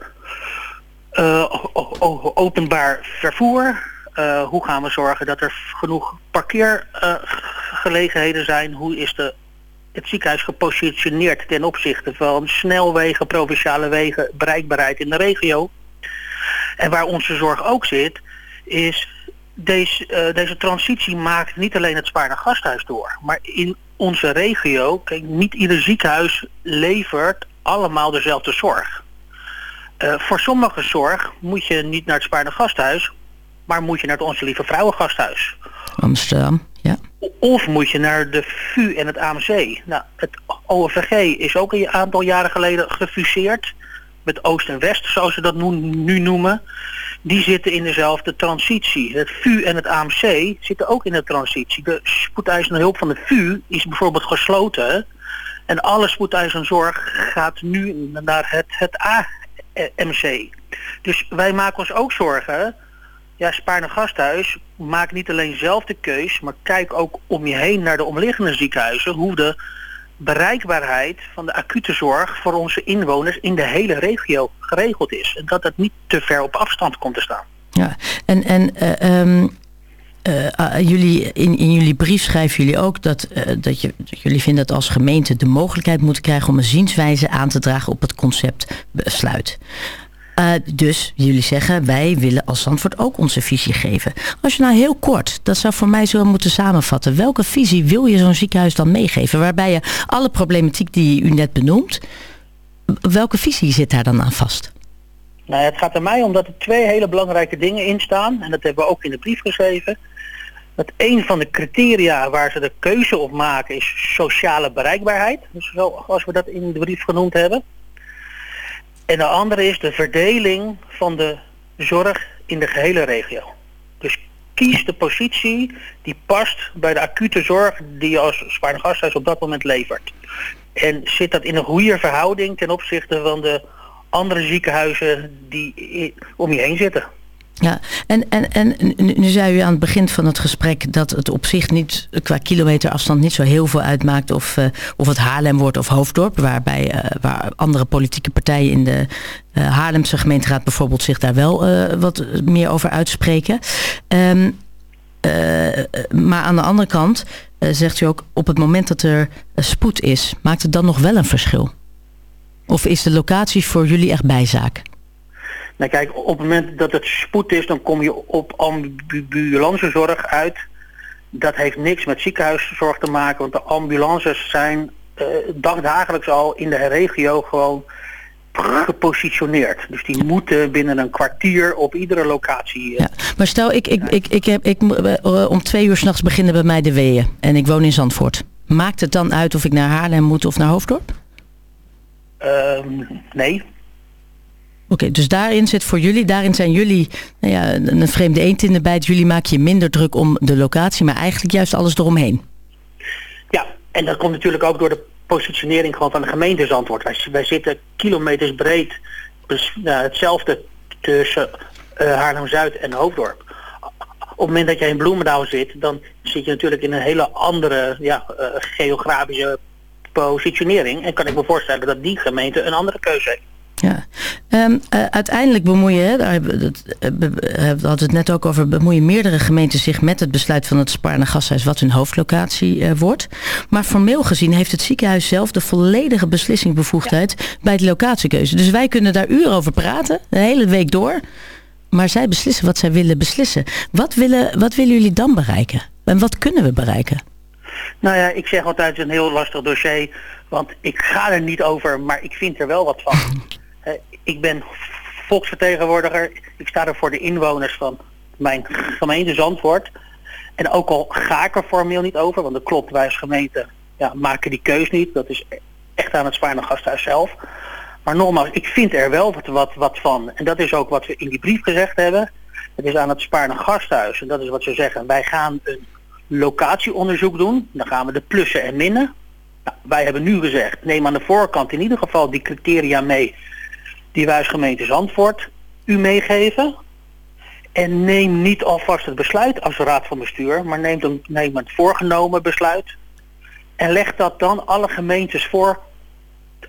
o- openbaar vervoer? Eh, hoe gaan we zorgen dat er genoeg parkeergelegenheden zijn? Hoe is de, het ziekenhuis gepositioneerd ten opzichte van snelwegen, provinciale wegen, bereikbaarheid in de regio? En waar onze zorg ook zit, is deze, eh, deze transitie maakt niet alleen het Spaarne Gasthuis door, maar in onze regio, kijk, niet ieder ziekenhuis levert allemaal dezelfde zorg. Eh, voor sommige zorg moet je niet naar het Spaarne Gasthuis, maar moet je naar het Onze Lieve Vrouwen Gasthuis. Amsterdam. Of moet je naar de VU en het AMC. Nou, het OVG is ook een aantal jaren geleden gefuseerd. Met Oost en West, zoals ze dat nu, nu noemen. die zitten in dezelfde transitie. Het VU en het AMC zitten ook in de transitie. De spoedeisende hulp van de VU is bijvoorbeeld gesloten. En alle spoedeisende zorg gaat nu naar het, het AMC. Dus wij maken ons ook zorgen. Ja, Spaarne Gasthuis, maak niet alleen zelf de keus, maar kijk ook om je heen naar de omliggende ziekenhuizen, hoe de bereikbaarheid van de acute zorg voor onze inwoners in de hele regio geregeld is. En dat het niet te ver op afstand komt te staan. Ja, en, en eh, ehm, eh, ah, jullie, in, in jullie brief schrijven jullie ook dat, eh, dat, je, dat jullie vinden dat als gemeente de mogelijkheid moeten krijgen om een zienswijze aan te dragen op het concept besluit. Eh, dus jullie zeggen, wij willen als Zandvoort ook onze visie geven. Als je nou heel kort, dat zou voor mij zo moeten samenvatten. Welke visie wil je zo'n ziekenhuis dan meegeven? Waarbij je alle problematiek die u net benoemt, welke visie zit daar dan aan vast? Nou, het gaat er mij om dat er twee hele belangrijke dingen in staan. En dat hebben we ook in de brief geschreven. Dat een van de criteria waar ze de keuze op maken is sociale bereikbaarheid. Dus zoals we dat in de brief genoemd hebben. En de andere is de verdeling van de zorg in de gehele regio. Dus kies de positie die past bij de acute zorg die je als Spaarne Gasthuis op dat moment levert. En zit dat in een goede verhouding ten opzichte van de andere ziekenhuizen die om je heen zitten. Ja, en, en, en nu zei u aan het begin van het gesprek dat het op zich niet qua kilometerafstand niet zo heel veel uitmaakt of, eh, of het Haarlem wordt of Hoofddorp, waarbij eh, waar andere politieke partijen in de eh, Haarlemse gemeenteraad bijvoorbeeld zich daar wel wat meer over uitspreken. Ehm, eh, maar aan de andere kant zegt u ook op het moment dat er spoed is, maakt het dan nog wel een verschil? Of is de locatie voor jullie echt bijzaak? Nou kijk, op het moment dat het spoed is, dan kom je op ambulancezorg uit. Dat heeft niks met ziekenhuiszorg te maken, want de ambulances zijn eh, dagdagelijks al in de regio gewoon gepositioneerd. Dus die moeten binnen een kwartier op iedere locatie. eh, Ja, maar stel, ik, ik, ik, ik heb, ik, eh, om twee uur s'nachts beginnen bij mij de weeën. En ik woon in Zandvoort. Maakt het dan uit of ik naar Haarlem moet of naar Hoofddorp? ehm, nee, Oké, dus daarin zit voor jullie, daarin zijn jullie nou ja, een vreemde eend in de bijt. Jullie maken je minder druk om de locatie, maar eigenlijk juist alles eromheen. Ja, en dat komt natuurlijk ook door de positionering gewoon van de gemeente Zandvoort. Wij, wij zitten kilometers breed, dus, nou, hetzelfde tussen eh, Haarlem-Zuid en Hoofddorp. Op het moment dat jij in Bloemendaal zit, dan zit je natuurlijk in een hele andere ja, eh, geografische positionering. En kan ik me voorstellen dat die gemeente een andere keuze heeft. Ja. Ehm, eh, uiteindelijk bemoeien, daar hebben we het, eh, we hadden het net ook over, bemoeien meerdere gemeenten zich met het besluit van het Spaarne Gasthuis wat hun hoofdlocatie eh, wordt. Maar formeel gezien heeft het ziekenhuis zelf de volledige beslissingsbevoegdheid bij de locatiekeuze. Dus wij kunnen daar uren over praten, de hele week door. Maar zij beslissen wat zij willen beslissen. Wat willen, wat willen jullie dan bereiken? En wat kunnen we bereiken? Nou ja, ik zeg altijd het is een heel lastig dossier, want ik ga er niet over, maar ik vind er wel wat van. Ik ben volksvertegenwoordiger, ik sta er voor de inwoners van mijn gemeente Zandvoort. En ook al ga ik er formeel niet over, want dat klopt, wij als gemeente ja, maken die keus niet. Dat is echt aan het Spaarne Gasthuis zelf. Maar nogmaals, ik vind er wel wat, wat, wat van. En dat is ook wat we in die brief gezegd hebben. Het is aan het Spaarne Gasthuis. En dat is wat ze zeggen. Wij gaan een locatieonderzoek doen. Dan gaan we de plussen en minnen. Nou, wij hebben nu gezegd, neem aan de voorkant in ieder geval die criteria mee die wij als gemeente Zandvoort u meegeven. En neem niet alvast het besluit als raad van bestuur, maar neem, een, neem het voorgenomen besluit. En leg dat dan alle gemeentes voor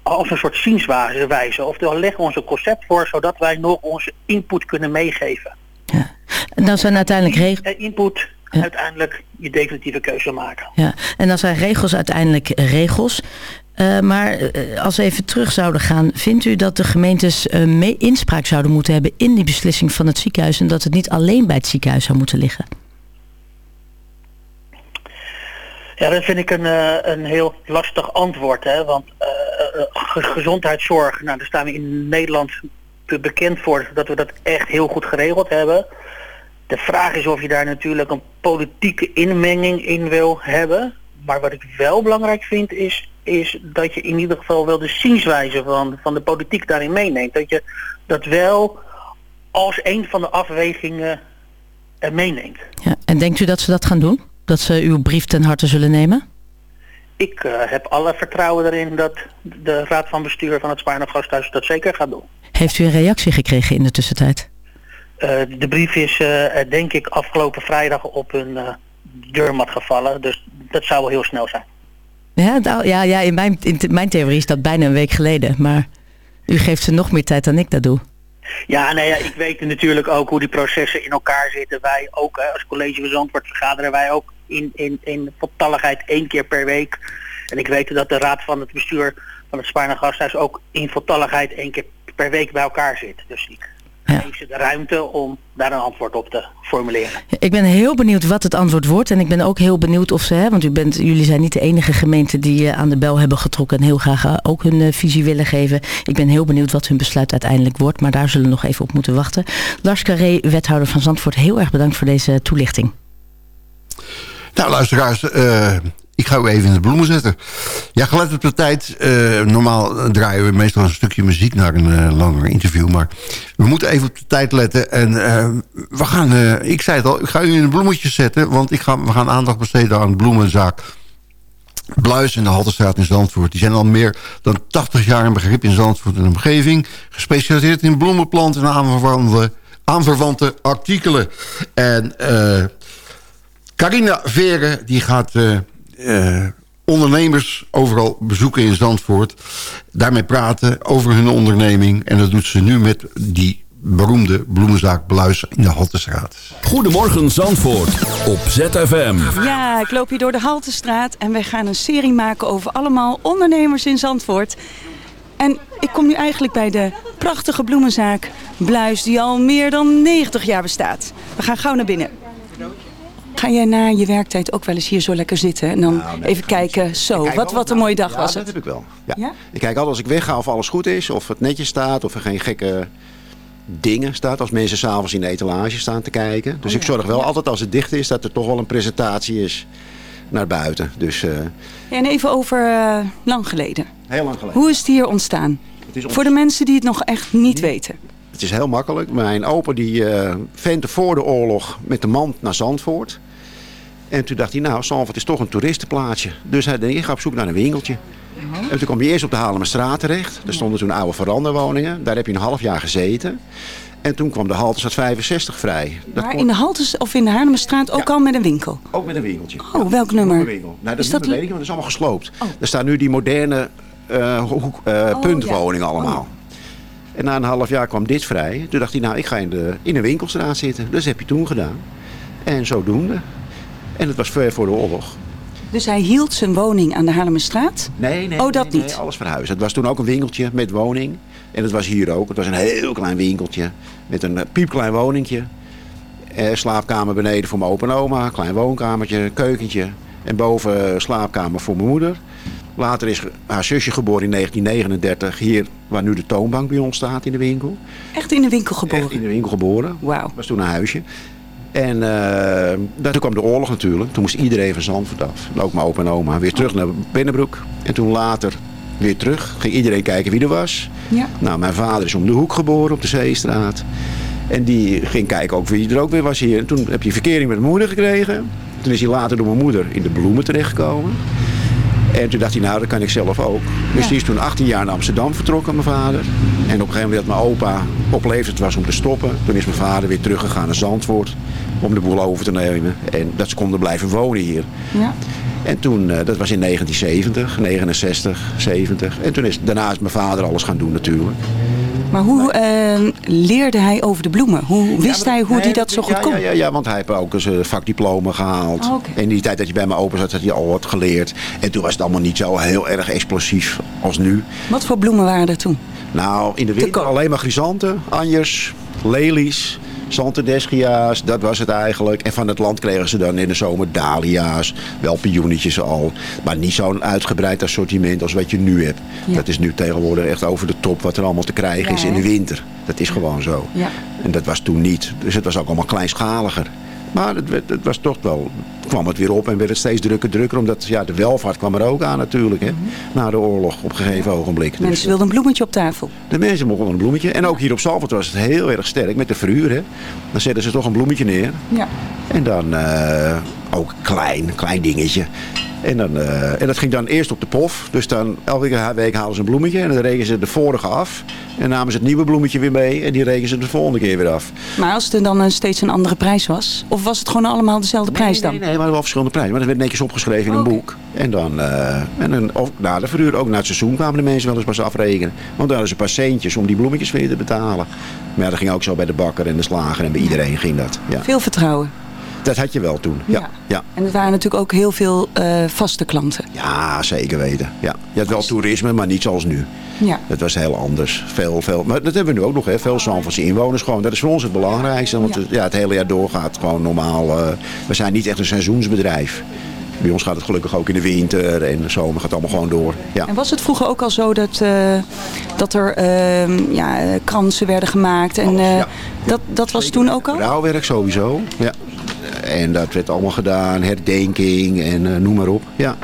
als een soort zienswijze. Oftewel leg ons een concept voor, zodat wij nog onze input kunnen meegeven. En dan zijn uiteindelijk regels. En input uiteindelijk je definitieve keuze maken. Ja, en dan zijn regels uiteindelijk eh, regels. Eh, maar eh, als we even terug zouden gaan, vindt u dat de gemeentes mee inspraak zouden moeten hebben in die beslissing van het ziekenhuis en dat het niet alleen bij het ziekenhuis zou moeten liggen? Ja, dat vind ik een, een heel lastig antwoord. Hè? Want ge- gezondheidszorg, nou, daar staan we in Nederland be- bekend voor dat we dat echt heel goed geregeld hebben. De vraag is of je daar natuurlijk een politieke inmenging in wil hebben. Maar wat ik wel belangrijk vind is, is dat je in ieder geval wel de zienswijze van, van de politiek daarin meeneemt. Dat je dat wel als een van de afwegingen eh, meeneemt. Ja. En denkt u dat ze dat gaan doen? Dat ze uw brief ten harte zullen nemen? Ik eh, heb alle vertrouwen erin dat de raad van bestuur van het Spaarne Gasthuis dat zeker gaat doen. Heeft u een reactie gekregen in de tussentijd? Eh, de brief is denk ik afgelopen vrijdag op hun deurmat gevallen. Dus dat zou wel heel snel zijn. Ja, nou, ja, ja in, mijn, in mijn theorie is dat bijna een week geleden. Maar u geeft ze nog meer tijd dan ik dat doe. Ja, nou ja, ik weet natuurlijk ook hoe die processen in elkaar zitten. Wij ook, hè, als college van Zandvoort vergaderen wij ook in, in, in voltalligheid één keer per week. En ik weet dat de raad van het bestuur van het Spaarne Gasthuis ook in voltalligheid één keer per week bij elkaar zit. Dus ik geef ze de ruimte om daar een antwoord op te formuleren. Ik ben heel benieuwd wat het antwoord wordt. En ik ben ook heel benieuwd of ze, hè, want u bent, jullie zijn niet de enige gemeente die eh, aan de bel hebben getrokken en heel graag eh, ook hun eh, visie willen geven. Ik ben heel benieuwd wat hun besluit uiteindelijk wordt, maar daar zullen we nog even op moeten wachten. Lars Carré, wethouder van Zandvoort, heel erg bedankt voor deze toelichting. Nou, luisteraars, eh, ik ga u even in de bloemen zetten. Ja, gelet op de tijd. eh, normaal draaien we meestal een stukje muziek naar een eh, langer interview. Maar we moeten even op de tijd letten. En eh, we gaan, ik zei het al, ik ga u in de bloemetjes zetten. Want ik ga, we gaan aandacht besteden aan de bloemenzaak. Bluis in de Halterstraat in Zandvoort. Die zijn al meer dan 80 jaar in begrip in Zandvoort en omgeving. Gespecialiseerd in bloemenplanten en aanverwante, aanverwante artikelen. En Carina Veren die gaat eh, ondernemers overal bezoeken in Zandvoort. Daarmee praten over hun onderneming. En dat doet ze nu met die beroemde bloemenzaak Bluis in de Haltestraat. Goedemorgen Zandvoort op ZFM. Ja, ik loop hier door de Haltestraat en wij gaan een serie maken over allemaal ondernemers in Zandvoort. En ik kom nu eigenlijk bij de prachtige bloemenzaak Bluis die al meer dan 90 jaar bestaat. We gaan gauw naar binnen. Ga jij na je werktijd ook wel eens hier zo lekker zitten en dan even kijken, zo, kijk wat, wat een mooie dag ja, was dat het. heb ik wel. Ja. Ja? Ik kijk altijd als ik wegga of alles goed is, of het netjes staat, of er geen gekke dingen staat. Als mensen s'avonds in de etalage staan te kijken. Dus Oh ik zorg wel altijd als het dicht is dat er toch wel een presentatie is naar buiten. Dus eh, en even over eh, lang geleden. heel lang geleden. Hoe is het hier ontstaan? Het is, Voor de mensen die het nog echt niet weten. het is heel makkelijk. Mijn opa die eh ventte voor de oorlog met de mand naar Zandvoort. En toen dacht hij, nou, Zandvoort is toch een toeristenplaatsje. Dus hij dacht, ik ga op zoek naar een winkeltje. En toen kwam je eerst op de Haarlemmerstraat terecht. Daar stonden toen oude veranderwoningen. Daar heb je een half jaar gezeten. En toen kwam de Haltestraat 65 vrij. Dat Maar kon- in de Haltes of in de Haarlemmerstraat ook al met een winkel. Ook met een winkeltje. Oh, welk nummer? Nou, dat Is dat weet ik niet, want dat is allemaal gesloopt. Er staan nu die moderne eh, hoek- eh, Oh, puntwoningen ja. allemaal. En na een half jaar kwam dit vrij. Toen dacht hij, nou, ik ga in de, in de winkelstraat zitten. Dus dat heb je toen gedaan. En zodoende. En het was ver voor de oorlog. Dus hij hield zijn woning aan de Haarlemmerstraat? Nee, nee. Oh, dat nee, niet? Nee, alles verhuisd. Het was toen ook een winkeltje met woning. En het was hier ook. Het was een heel klein winkeltje. Met een eh, piepklein woningje. Eh, slaapkamer beneden voor mijn opa en oma. Klein woonkamertje, keukentje. En boven eh, slaapkamer voor mijn moeder. Later is haar zusje geboren in 1939. Hier waar nu de toonbank bij ons staat in de winkel. Echt in de winkel geboren? Echt in de winkel geboren. Wauw. was toen een huisje. En eh, daar- toen kwam de oorlog natuurlijk. Toen moest iedereen van Zandvoort af. Ook mijn opa en oma. Weer terug naar Binnenbroek. En toen later weer terug. Ging iedereen kijken wie er was. Ja. Nou, mijn vader is om de hoek geboren op de Zeestraat. En die ging kijken ook wie er ook weer was hier. En toen heb je verkering met mijn moeder gekregen. Toen is hij later door mijn moeder in de bloemen terechtgekomen. En toen dacht hij, nou, dat kan ik zelf ook. Dus Ja. die is toen 18 jaar naar Amsterdam vertrokken, mijn vader. En op een gegeven moment dat mijn opa op leeftijd was om te stoppen. Toen is mijn vader weer teruggegaan naar Zandvoort om de boel over te nemen. En dat ze konden blijven wonen hier. Ja. En toen, eh, dat was in 1970, 69, 70. En toen is daarna is mijn vader alles gaan doen natuurlijk. Maar hoe eh, leerde hij over de bloemen? Hoe wist hij hoe hij dat zo goed ja, kon? Ja, ja, ja, want hij heeft ook zijn vakdiploma gehaald. Oh. En in die tijd dat hij bij mijn opa zat, had hij al wat geleerd. En toen was het allemaal niet zo heel erg explosief als nu. Wat voor bloemen waren er toen? Nou, in de winter alleen maar chrysanten, anjers, lelies, Santerdeschia's, dat was het eigenlijk. En van het land kregen ze dan in de zomer dahlia's, wel pioenetjes al. Maar niet zo'n uitgebreid assortiment als wat je nu hebt. Ja. Dat is nu tegenwoordig echt over de top wat er allemaal te krijgen Ja, is in de winter. Dat is gewoon zo. Ja. En dat was toen niet. Dus het was ook allemaal kleinschaliger. Maar het, werd- het was toch wel, kwam het weer op en werd het steeds drukker, drukker. Omdat ja, de welvaart kwam er ook aan natuurlijk. Hè, na de oorlog op een gegeven ogenblik. Dus, Mensen wilden een bloemetje op tafel. de mensen mochten een bloemetje. En ook hier op Salford was het heel erg sterk met de verhuur. Hè. Dan zetten ze toch een bloemetje neer. Ja. En dan eh, ook klein, klein dingetje. En, dan, eh, en dat ging dan eerst op de pof. Dus dan elke week halen ze een bloemetje. En dan rekenen ze de vorige af. En namen ze het nieuwe bloemetje weer mee. En die rekenen ze de volgende keer weer af. Maar als het dan eh, steeds een andere prijs was? Of was het gewoon allemaal dezelfde prijs dan? Nee, nee, maar wel verschillende prijzen. Maar dat werd netjes opgeschreven in een boek. En dan, eh, en dan of, na de verhuur, ook na het seizoen kwamen de mensen wel eens pas afrekenen. Want dan hadden ze een paar centjes om die bloemetjes weer te betalen. Maar ja, dat ging ook zo bij de bakker en de slager en bij iedereen ging dat. Ja. Veel vertrouwen. Dat had je wel toen, ja. ja. En er waren natuurlijk ook heel veel eh, vaste klanten. Ja, zeker weten. Ja. Je had wel toerisme, maar niet zoals nu. Ja. Het was heel anders. Veel, veel. Maar dat hebben we nu ook nog, hè. Veel Zandvoortse inwoners gewoon. Dat is voor ons het belangrijkste. Want Ja. het, ja, het hele jaar doorgaat gewoon normaal. eh, we zijn niet echt een seizoensbedrijf. Bij ons gaat het gelukkig ook in de winter en de zomer gaat het allemaal gewoon door. Ja. En was het vroeger ook al zo dat, eh, dat er ehm, ja, kransen werden gemaakt? En eh, dat, dat was toen ook al? Rouwwerk sowieso. Ja. En dat werd allemaal gedaan. Herdenking en eh, noem maar op. Ja.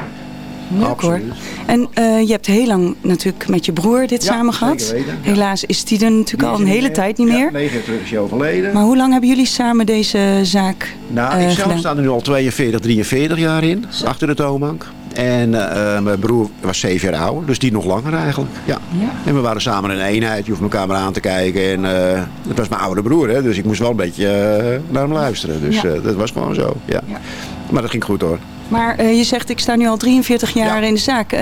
Leuk hoor. En eh, je hebt heel lang natuurlijk met je broer dit samen gehad. Helaas is die er natuurlijk al een hele tijd niet meer. Negen jaar overleden. Maar hoe lang hebben jullie samen deze zaak Nou, eh, ik zelf gedaan? sta er nu al 42, 43 jaar in, achter de toonbank. En eh, mijn broer was zeven jaar ouder, dus die nog langer eigenlijk. Ja. En we waren samen een eenheid, je hoeft elkaar maar aan te kijken. En eh het was mijn oudere broer, hè, dus ik moest wel een beetje eh, naar hem luisteren. Dus Ja. eh, dat was gewoon zo, ja. Maar dat ging goed hoor. Maar eh, je zegt, ik sta nu al 43 jaar in de zaak. Eh,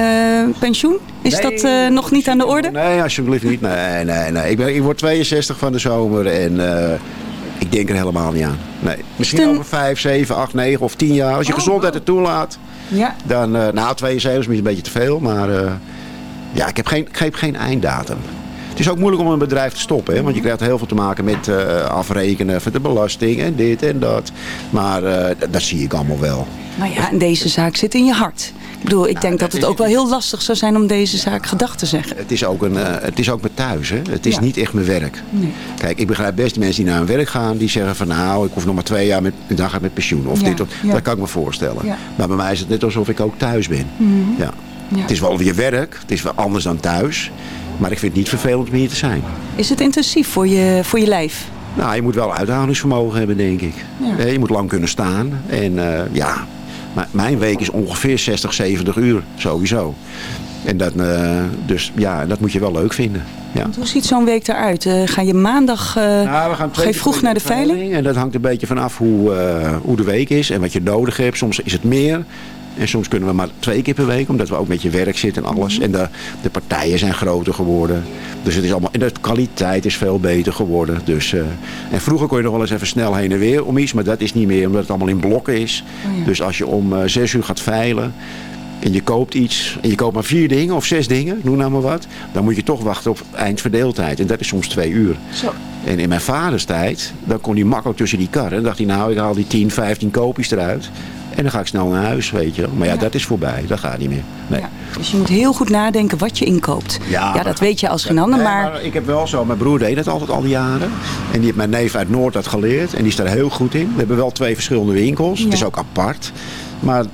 pensioen? Is Nee, dat eh, nog niet aan de orde? Nee, alsjeblieft niet. Nee, nee, nee. Ik, ben, ik word 62 van de zomer en eh, ik denk er helemaal niet aan. Nee. Misschien over 5, 7, 8, 9 of 10 jaar. Als je gezondheid het toelaat. Ja. Dan, eh nou, 72 is misschien een beetje te veel, maar eh, ja, ik heb, geen, ik heb geen einddatum. Het is ook moeilijk om een bedrijf te stoppen, hè, want je krijgt heel veel te maken met eh, afrekenen van de belasting en dit en dat. Maar eh, dat zie ik allemaal wel. Nou ja, en deze zaak zit in je hart. Ik bedoel, ik denk dat het ook wel heel lastig zou zijn om deze zaak gedag te zeggen. Het is ook, een, eh, het is ook mijn thuis, hè. het is Ja. niet echt mijn werk. Nee. Kijk, ik begrijp best mensen die naar hun werk gaan, die zeggen van nou, ik hoef nog maar twee jaar met, en dan ga ik met pensioen. Of Ja, dit, of, ja. Dat kan ik me voorstellen. Maar bij mij is het net alsof ik ook thuis ben. Mhm. Ja. Ja. Het is wel weer werk, het is wel anders dan thuis. Maar ik vind het niet vervelend om hier te zijn. Is het intensief voor je, voor je lijf? Nou, je moet wel uithoudingsvermogen hebben, denk ik. Ja. Eh, Je moet lang kunnen staan. En eh, ja, mijn week is ongeveer 60, 70 uur, sowieso. En dat, eh, dus ja, dat moet je wel leuk vinden. Ja. Hoe ziet zo'n week eruit? Ga je maandag Nou, we gaan ga je vroeg naar de veiling? En dat hangt een beetje vanaf hoe, hoe de week is en wat je nodig hebt. Soms is het meer. En soms kunnen we maar twee keer per week, omdat we ook met je werk zitten en alles. En de, de partijen zijn groter geworden. Dus het is allemaal, en de kwaliteit is veel beter geworden. Dus, eh, en vroeger kon je nog wel eens even snel heen en weer om iets, maar dat is niet meer, omdat het allemaal in blokken is. Oh ja. Dus als je om eh, zes uur gaat veilen, en je koopt iets en je koopt maar vier dingen of zes dingen, noem nou maar wat, dan moet je toch wachten op eindverdeeltijd. En dat is soms twee uur. Zo. En in mijn vaders tijd, dan kon hij makkelijk tussen die karren. Dan dacht hij, nou, ik haal die 10, 15 kopies eruit. En dan ga ik snel naar huis, weet je wel. Maar ja, dat is voorbij. Dat gaat niet meer. Nee. Ja. Dus je moet heel goed nadenken wat je inkoopt. Ja, maar- dat weet je als geen ander, Nee, maar... ik heb wel zo, mijn broer deed het altijd al die jaren. En die heeft mijn neef uit Noord dat geleerd. En die is daar heel goed in. We hebben wel twee verschillende winkels. Ja. Het is ook apart. Maar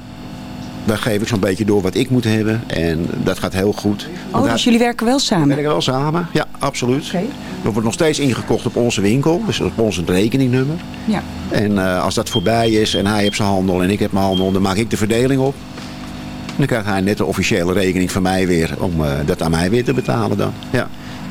daar geef ik zo'n beetje door wat ik moet hebben. En dat gaat heel goed. Oh, dus jullie werken wel samen? we werken wel samen, ja, absoluut. Er wordt nog steeds ingekocht op onze winkel, dus op ons rekeningnummer. Ja. En eh, als dat voorbij is en hij heeft zijn handel en ik heb mijn handel, dan maak ik de verdeling op. En dan krijgt hij net de officiële rekening van mij weer om eh, dat aan mij weer te betalen dan. Ja,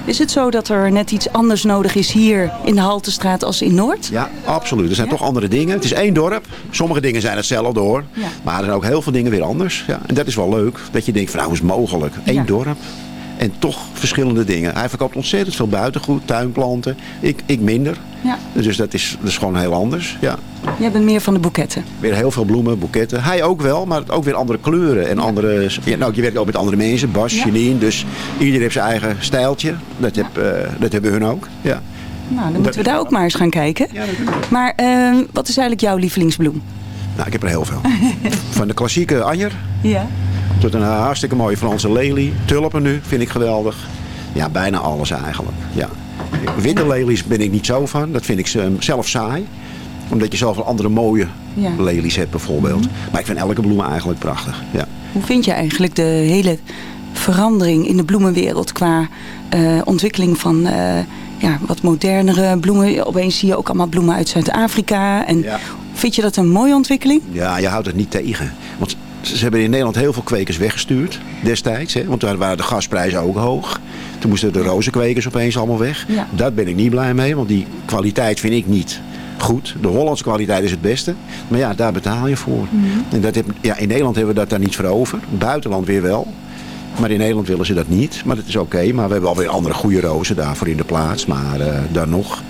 Is het zo dat er net iets anders nodig is hier in de Haltestraat als in Noord? ja absoluut. Er zijn toch andere dingen. Het is één dorp. Sommige dingen zijn hetzelfde hoor. Ja. Maar er zijn ook heel veel dingen weer anders. Ja, en dat is wel leuk. Dat je denkt van nou hoe is het mogelijk? Eén dorp. En toch verschillende dingen. Hij verkoopt ontzettend veel buitengoed, tuinplanten. Ik, ik minder. Ja. Dus dat is, dat is gewoon heel anders. Ja. Jij bent meer van de boeketten. Weer heel veel bloemen, boeketten. Hij ook wel, maar ook weer andere kleuren. En andere, ja, nou, je werkt ook met andere mensen. Bas, Ja. Janine. Dus iedereen heeft zijn eigen stijltje. Dat, heb, eh, dat hebben hun ook. Ja. Nou, dan moeten we daar ook maar eens gaan kijken. Maar ehm, wat is eigenlijk jouw lievelingsbloem? Nou, ik heb er heel veel. Van de klassieke anjer Ja. tot een hartstikke mooie Franse lelie. Tulpen nu, vind ik geweldig. Ja, bijna alles eigenlijk. Ja. Witte lelies ben ik niet zo van. Dat vind ik zelf saai. Omdat je zoveel andere mooie Ja. lelies hebt bijvoorbeeld. Maar ik vind elke bloem eigenlijk prachtig. Ja. Hoe vind je eigenlijk de hele verandering in de bloemenwereld qua eh, ontwikkeling van eh, ja, wat modernere bloemen? Opeens zie je ook allemaal bloemen uit Zuid-Afrika. En Vind je dat een mooie ontwikkeling? Ja, je houdt het niet tegen. Want ze ze hebben in Nederland heel veel kwekers weggestuurd destijds. Hè? Want daar waren de gasprijzen ook hoog. Toen moesten de rozenkwekers opeens allemaal weg. Ja. Daar ben ik niet blij mee, want die kwaliteit vind ik niet goed. De Hollandse kwaliteit is het beste. Maar ja, daar betaal je voor. En dat heb, ja, in Nederland hebben we dat daar niet voor over. Buitenland weer wel. Maar in Nederland willen ze dat niet. Maar dat is oké. Maar we hebben alweer andere goede rozen daarvoor in de plaats. Maar eh dan nog.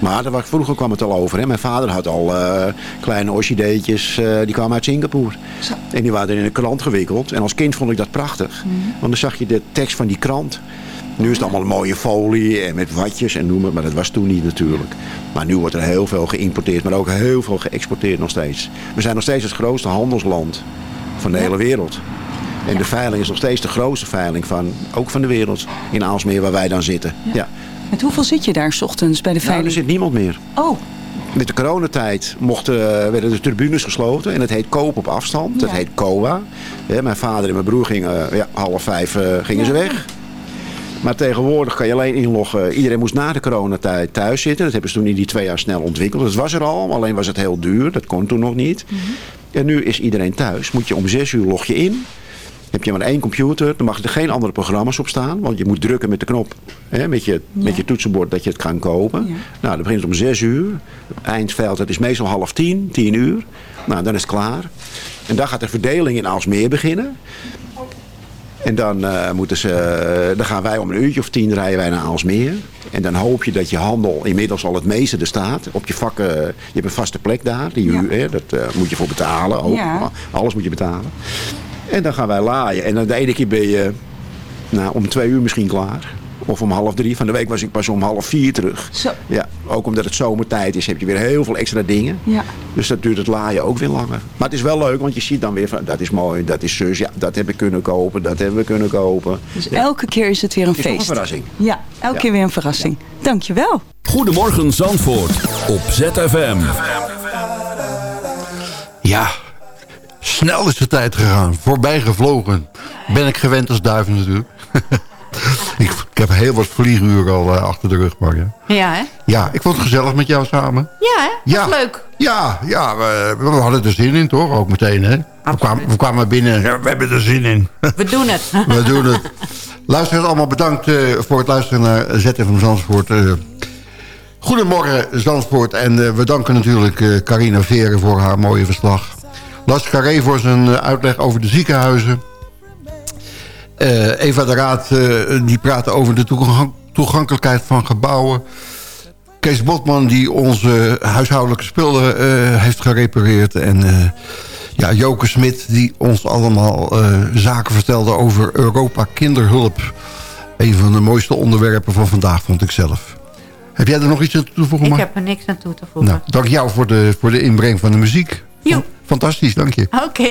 Maar daar was, vroeger kwam het al over. Hè. Mijn vader had al eh, kleine orchideetjes. eh, die kwamen uit Singapore. En die waren in een krant gewikkeld. En als kind vond ik dat prachtig. Want dan zag je de tekst van die krant. Nu is het allemaal mooie folie en met watjes en noem het. Maar dat was toen niet natuurlijk. Maar nu wordt er heel veel geïmporteerd. Maar ook heel veel geëxporteerd nog steeds. We zijn nog steeds het grootste handelsland van de hele wereld. En de veiling is nog steeds de grootste veiling van, ook van de wereld. In Aalsmeer waar wij dan zitten. Ja. Met hoeveel zit je daar 's ochtends bij de Nou, er veiling? zit niemand meer. Oh, Met de coronatijd mochten, eh, werden de tribunes gesloten. En het heet koop op afstand. Dat heet COA. Mijn vader en mijn broer gingen ja, half vijf eh, gingen ze weg. Maar tegenwoordig kan je alleen inloggen. Iedereen moest na de coronatijd thuis zitten. Dat hebben ze toen in die twee jaar snel ontwikkeld. Dat was er al, alleen was het heel duur. Dat kon toen nog niet. En nu is iedereen thuis. Moet je om zes uur log je in. Heb je maar één computer, dan mag er geen andere programma's op staan. Want je moet drukken met de knop, hè, met, je, met je toetsenbord, dat je het kan kopen. Nou, dat begint om zes uur. Eindveld, dat is meestal half tien, tien uur. Nou, dan is het klaar. En dan gaat de verdeling in Aalsmeer beginnen. En dan, eh, moeten ze, dan gaan wij om een uurtje of tien rijden wij naar Aalsmeer. En dan hoop je dat je handel inmiddels al het meeste er staat. Op je vakken, je hebt een vaste plek daar. Die, huur, hè, dat eh, moet je voor betalen ook. Ja. Alles moet je betalen. En dan gaan wij laaien. En dan de ene keer ben je nou, om twee uur misschien klaar. Of om half drie. Van de week was ik pas om half vier terug. Zo. Ja, ook omdat het zomertijd is, heb je weer heel veel extra dingen. Ja. Dus dat duurt het laaien ook weer langer. Maar het is wel leuk, want je ziet dan weer van, dat is mooi, dat is zus, ja, dat heb ik kunnen kopen, dat hebben we kunnen kopen. dus elke keer is het weer een Het is toch feest. een verrassing. Ja, elke Ja. keer weer een verrassing. Dankjewel. Goedemorgen Zandvoort op ZFM. Ja, snel is de tijd gegaan. Voorbij gevlogen. Ben ik gewend als duif natuurlijk. ik, ik heb heel wat vlieguren al eh, achter de rug. Maar ja. Ja, hè? ja, ik vond het gezellig met jou samen. Ja, hè? Ja. Leuk. Ja, ja we, we hadden er zin in toch? Ook meteen hè. We kwamen, we kwamen binnen en we hebben er zin in. We doen het. We doen het. Luisteraars, allemaal bedankt eh, voor het luisteren naar ZFM Zandvoort. Eh, goedemorgen Zandvoort. En eh, we danken natuurlijk eh, Carina Veren voor haar mooie verslag. Lars Carré voor zijn uitleg over de ziekenhuizen. Eh, Eva de Raad, eh, die praatte over de toegang- toegankelijkheid van gebouwen. Kees Botman, die onze huishoudelijke spullen eh, heeft gerepareerd. En eh, ja, Joke Smit, die ons allemaal eh, zaken vertelde over Europa Kinderhulp. Een van de mooiste onderwerpen van vandaag, vond ik zelf. Heb jij er nog iets aan toe te voegen? Ik heb er niks aan toe te voegen. Nou, dank jou voor de, voor de inbreng van de muziek. Jo. Fantastisch, dank je. Oké.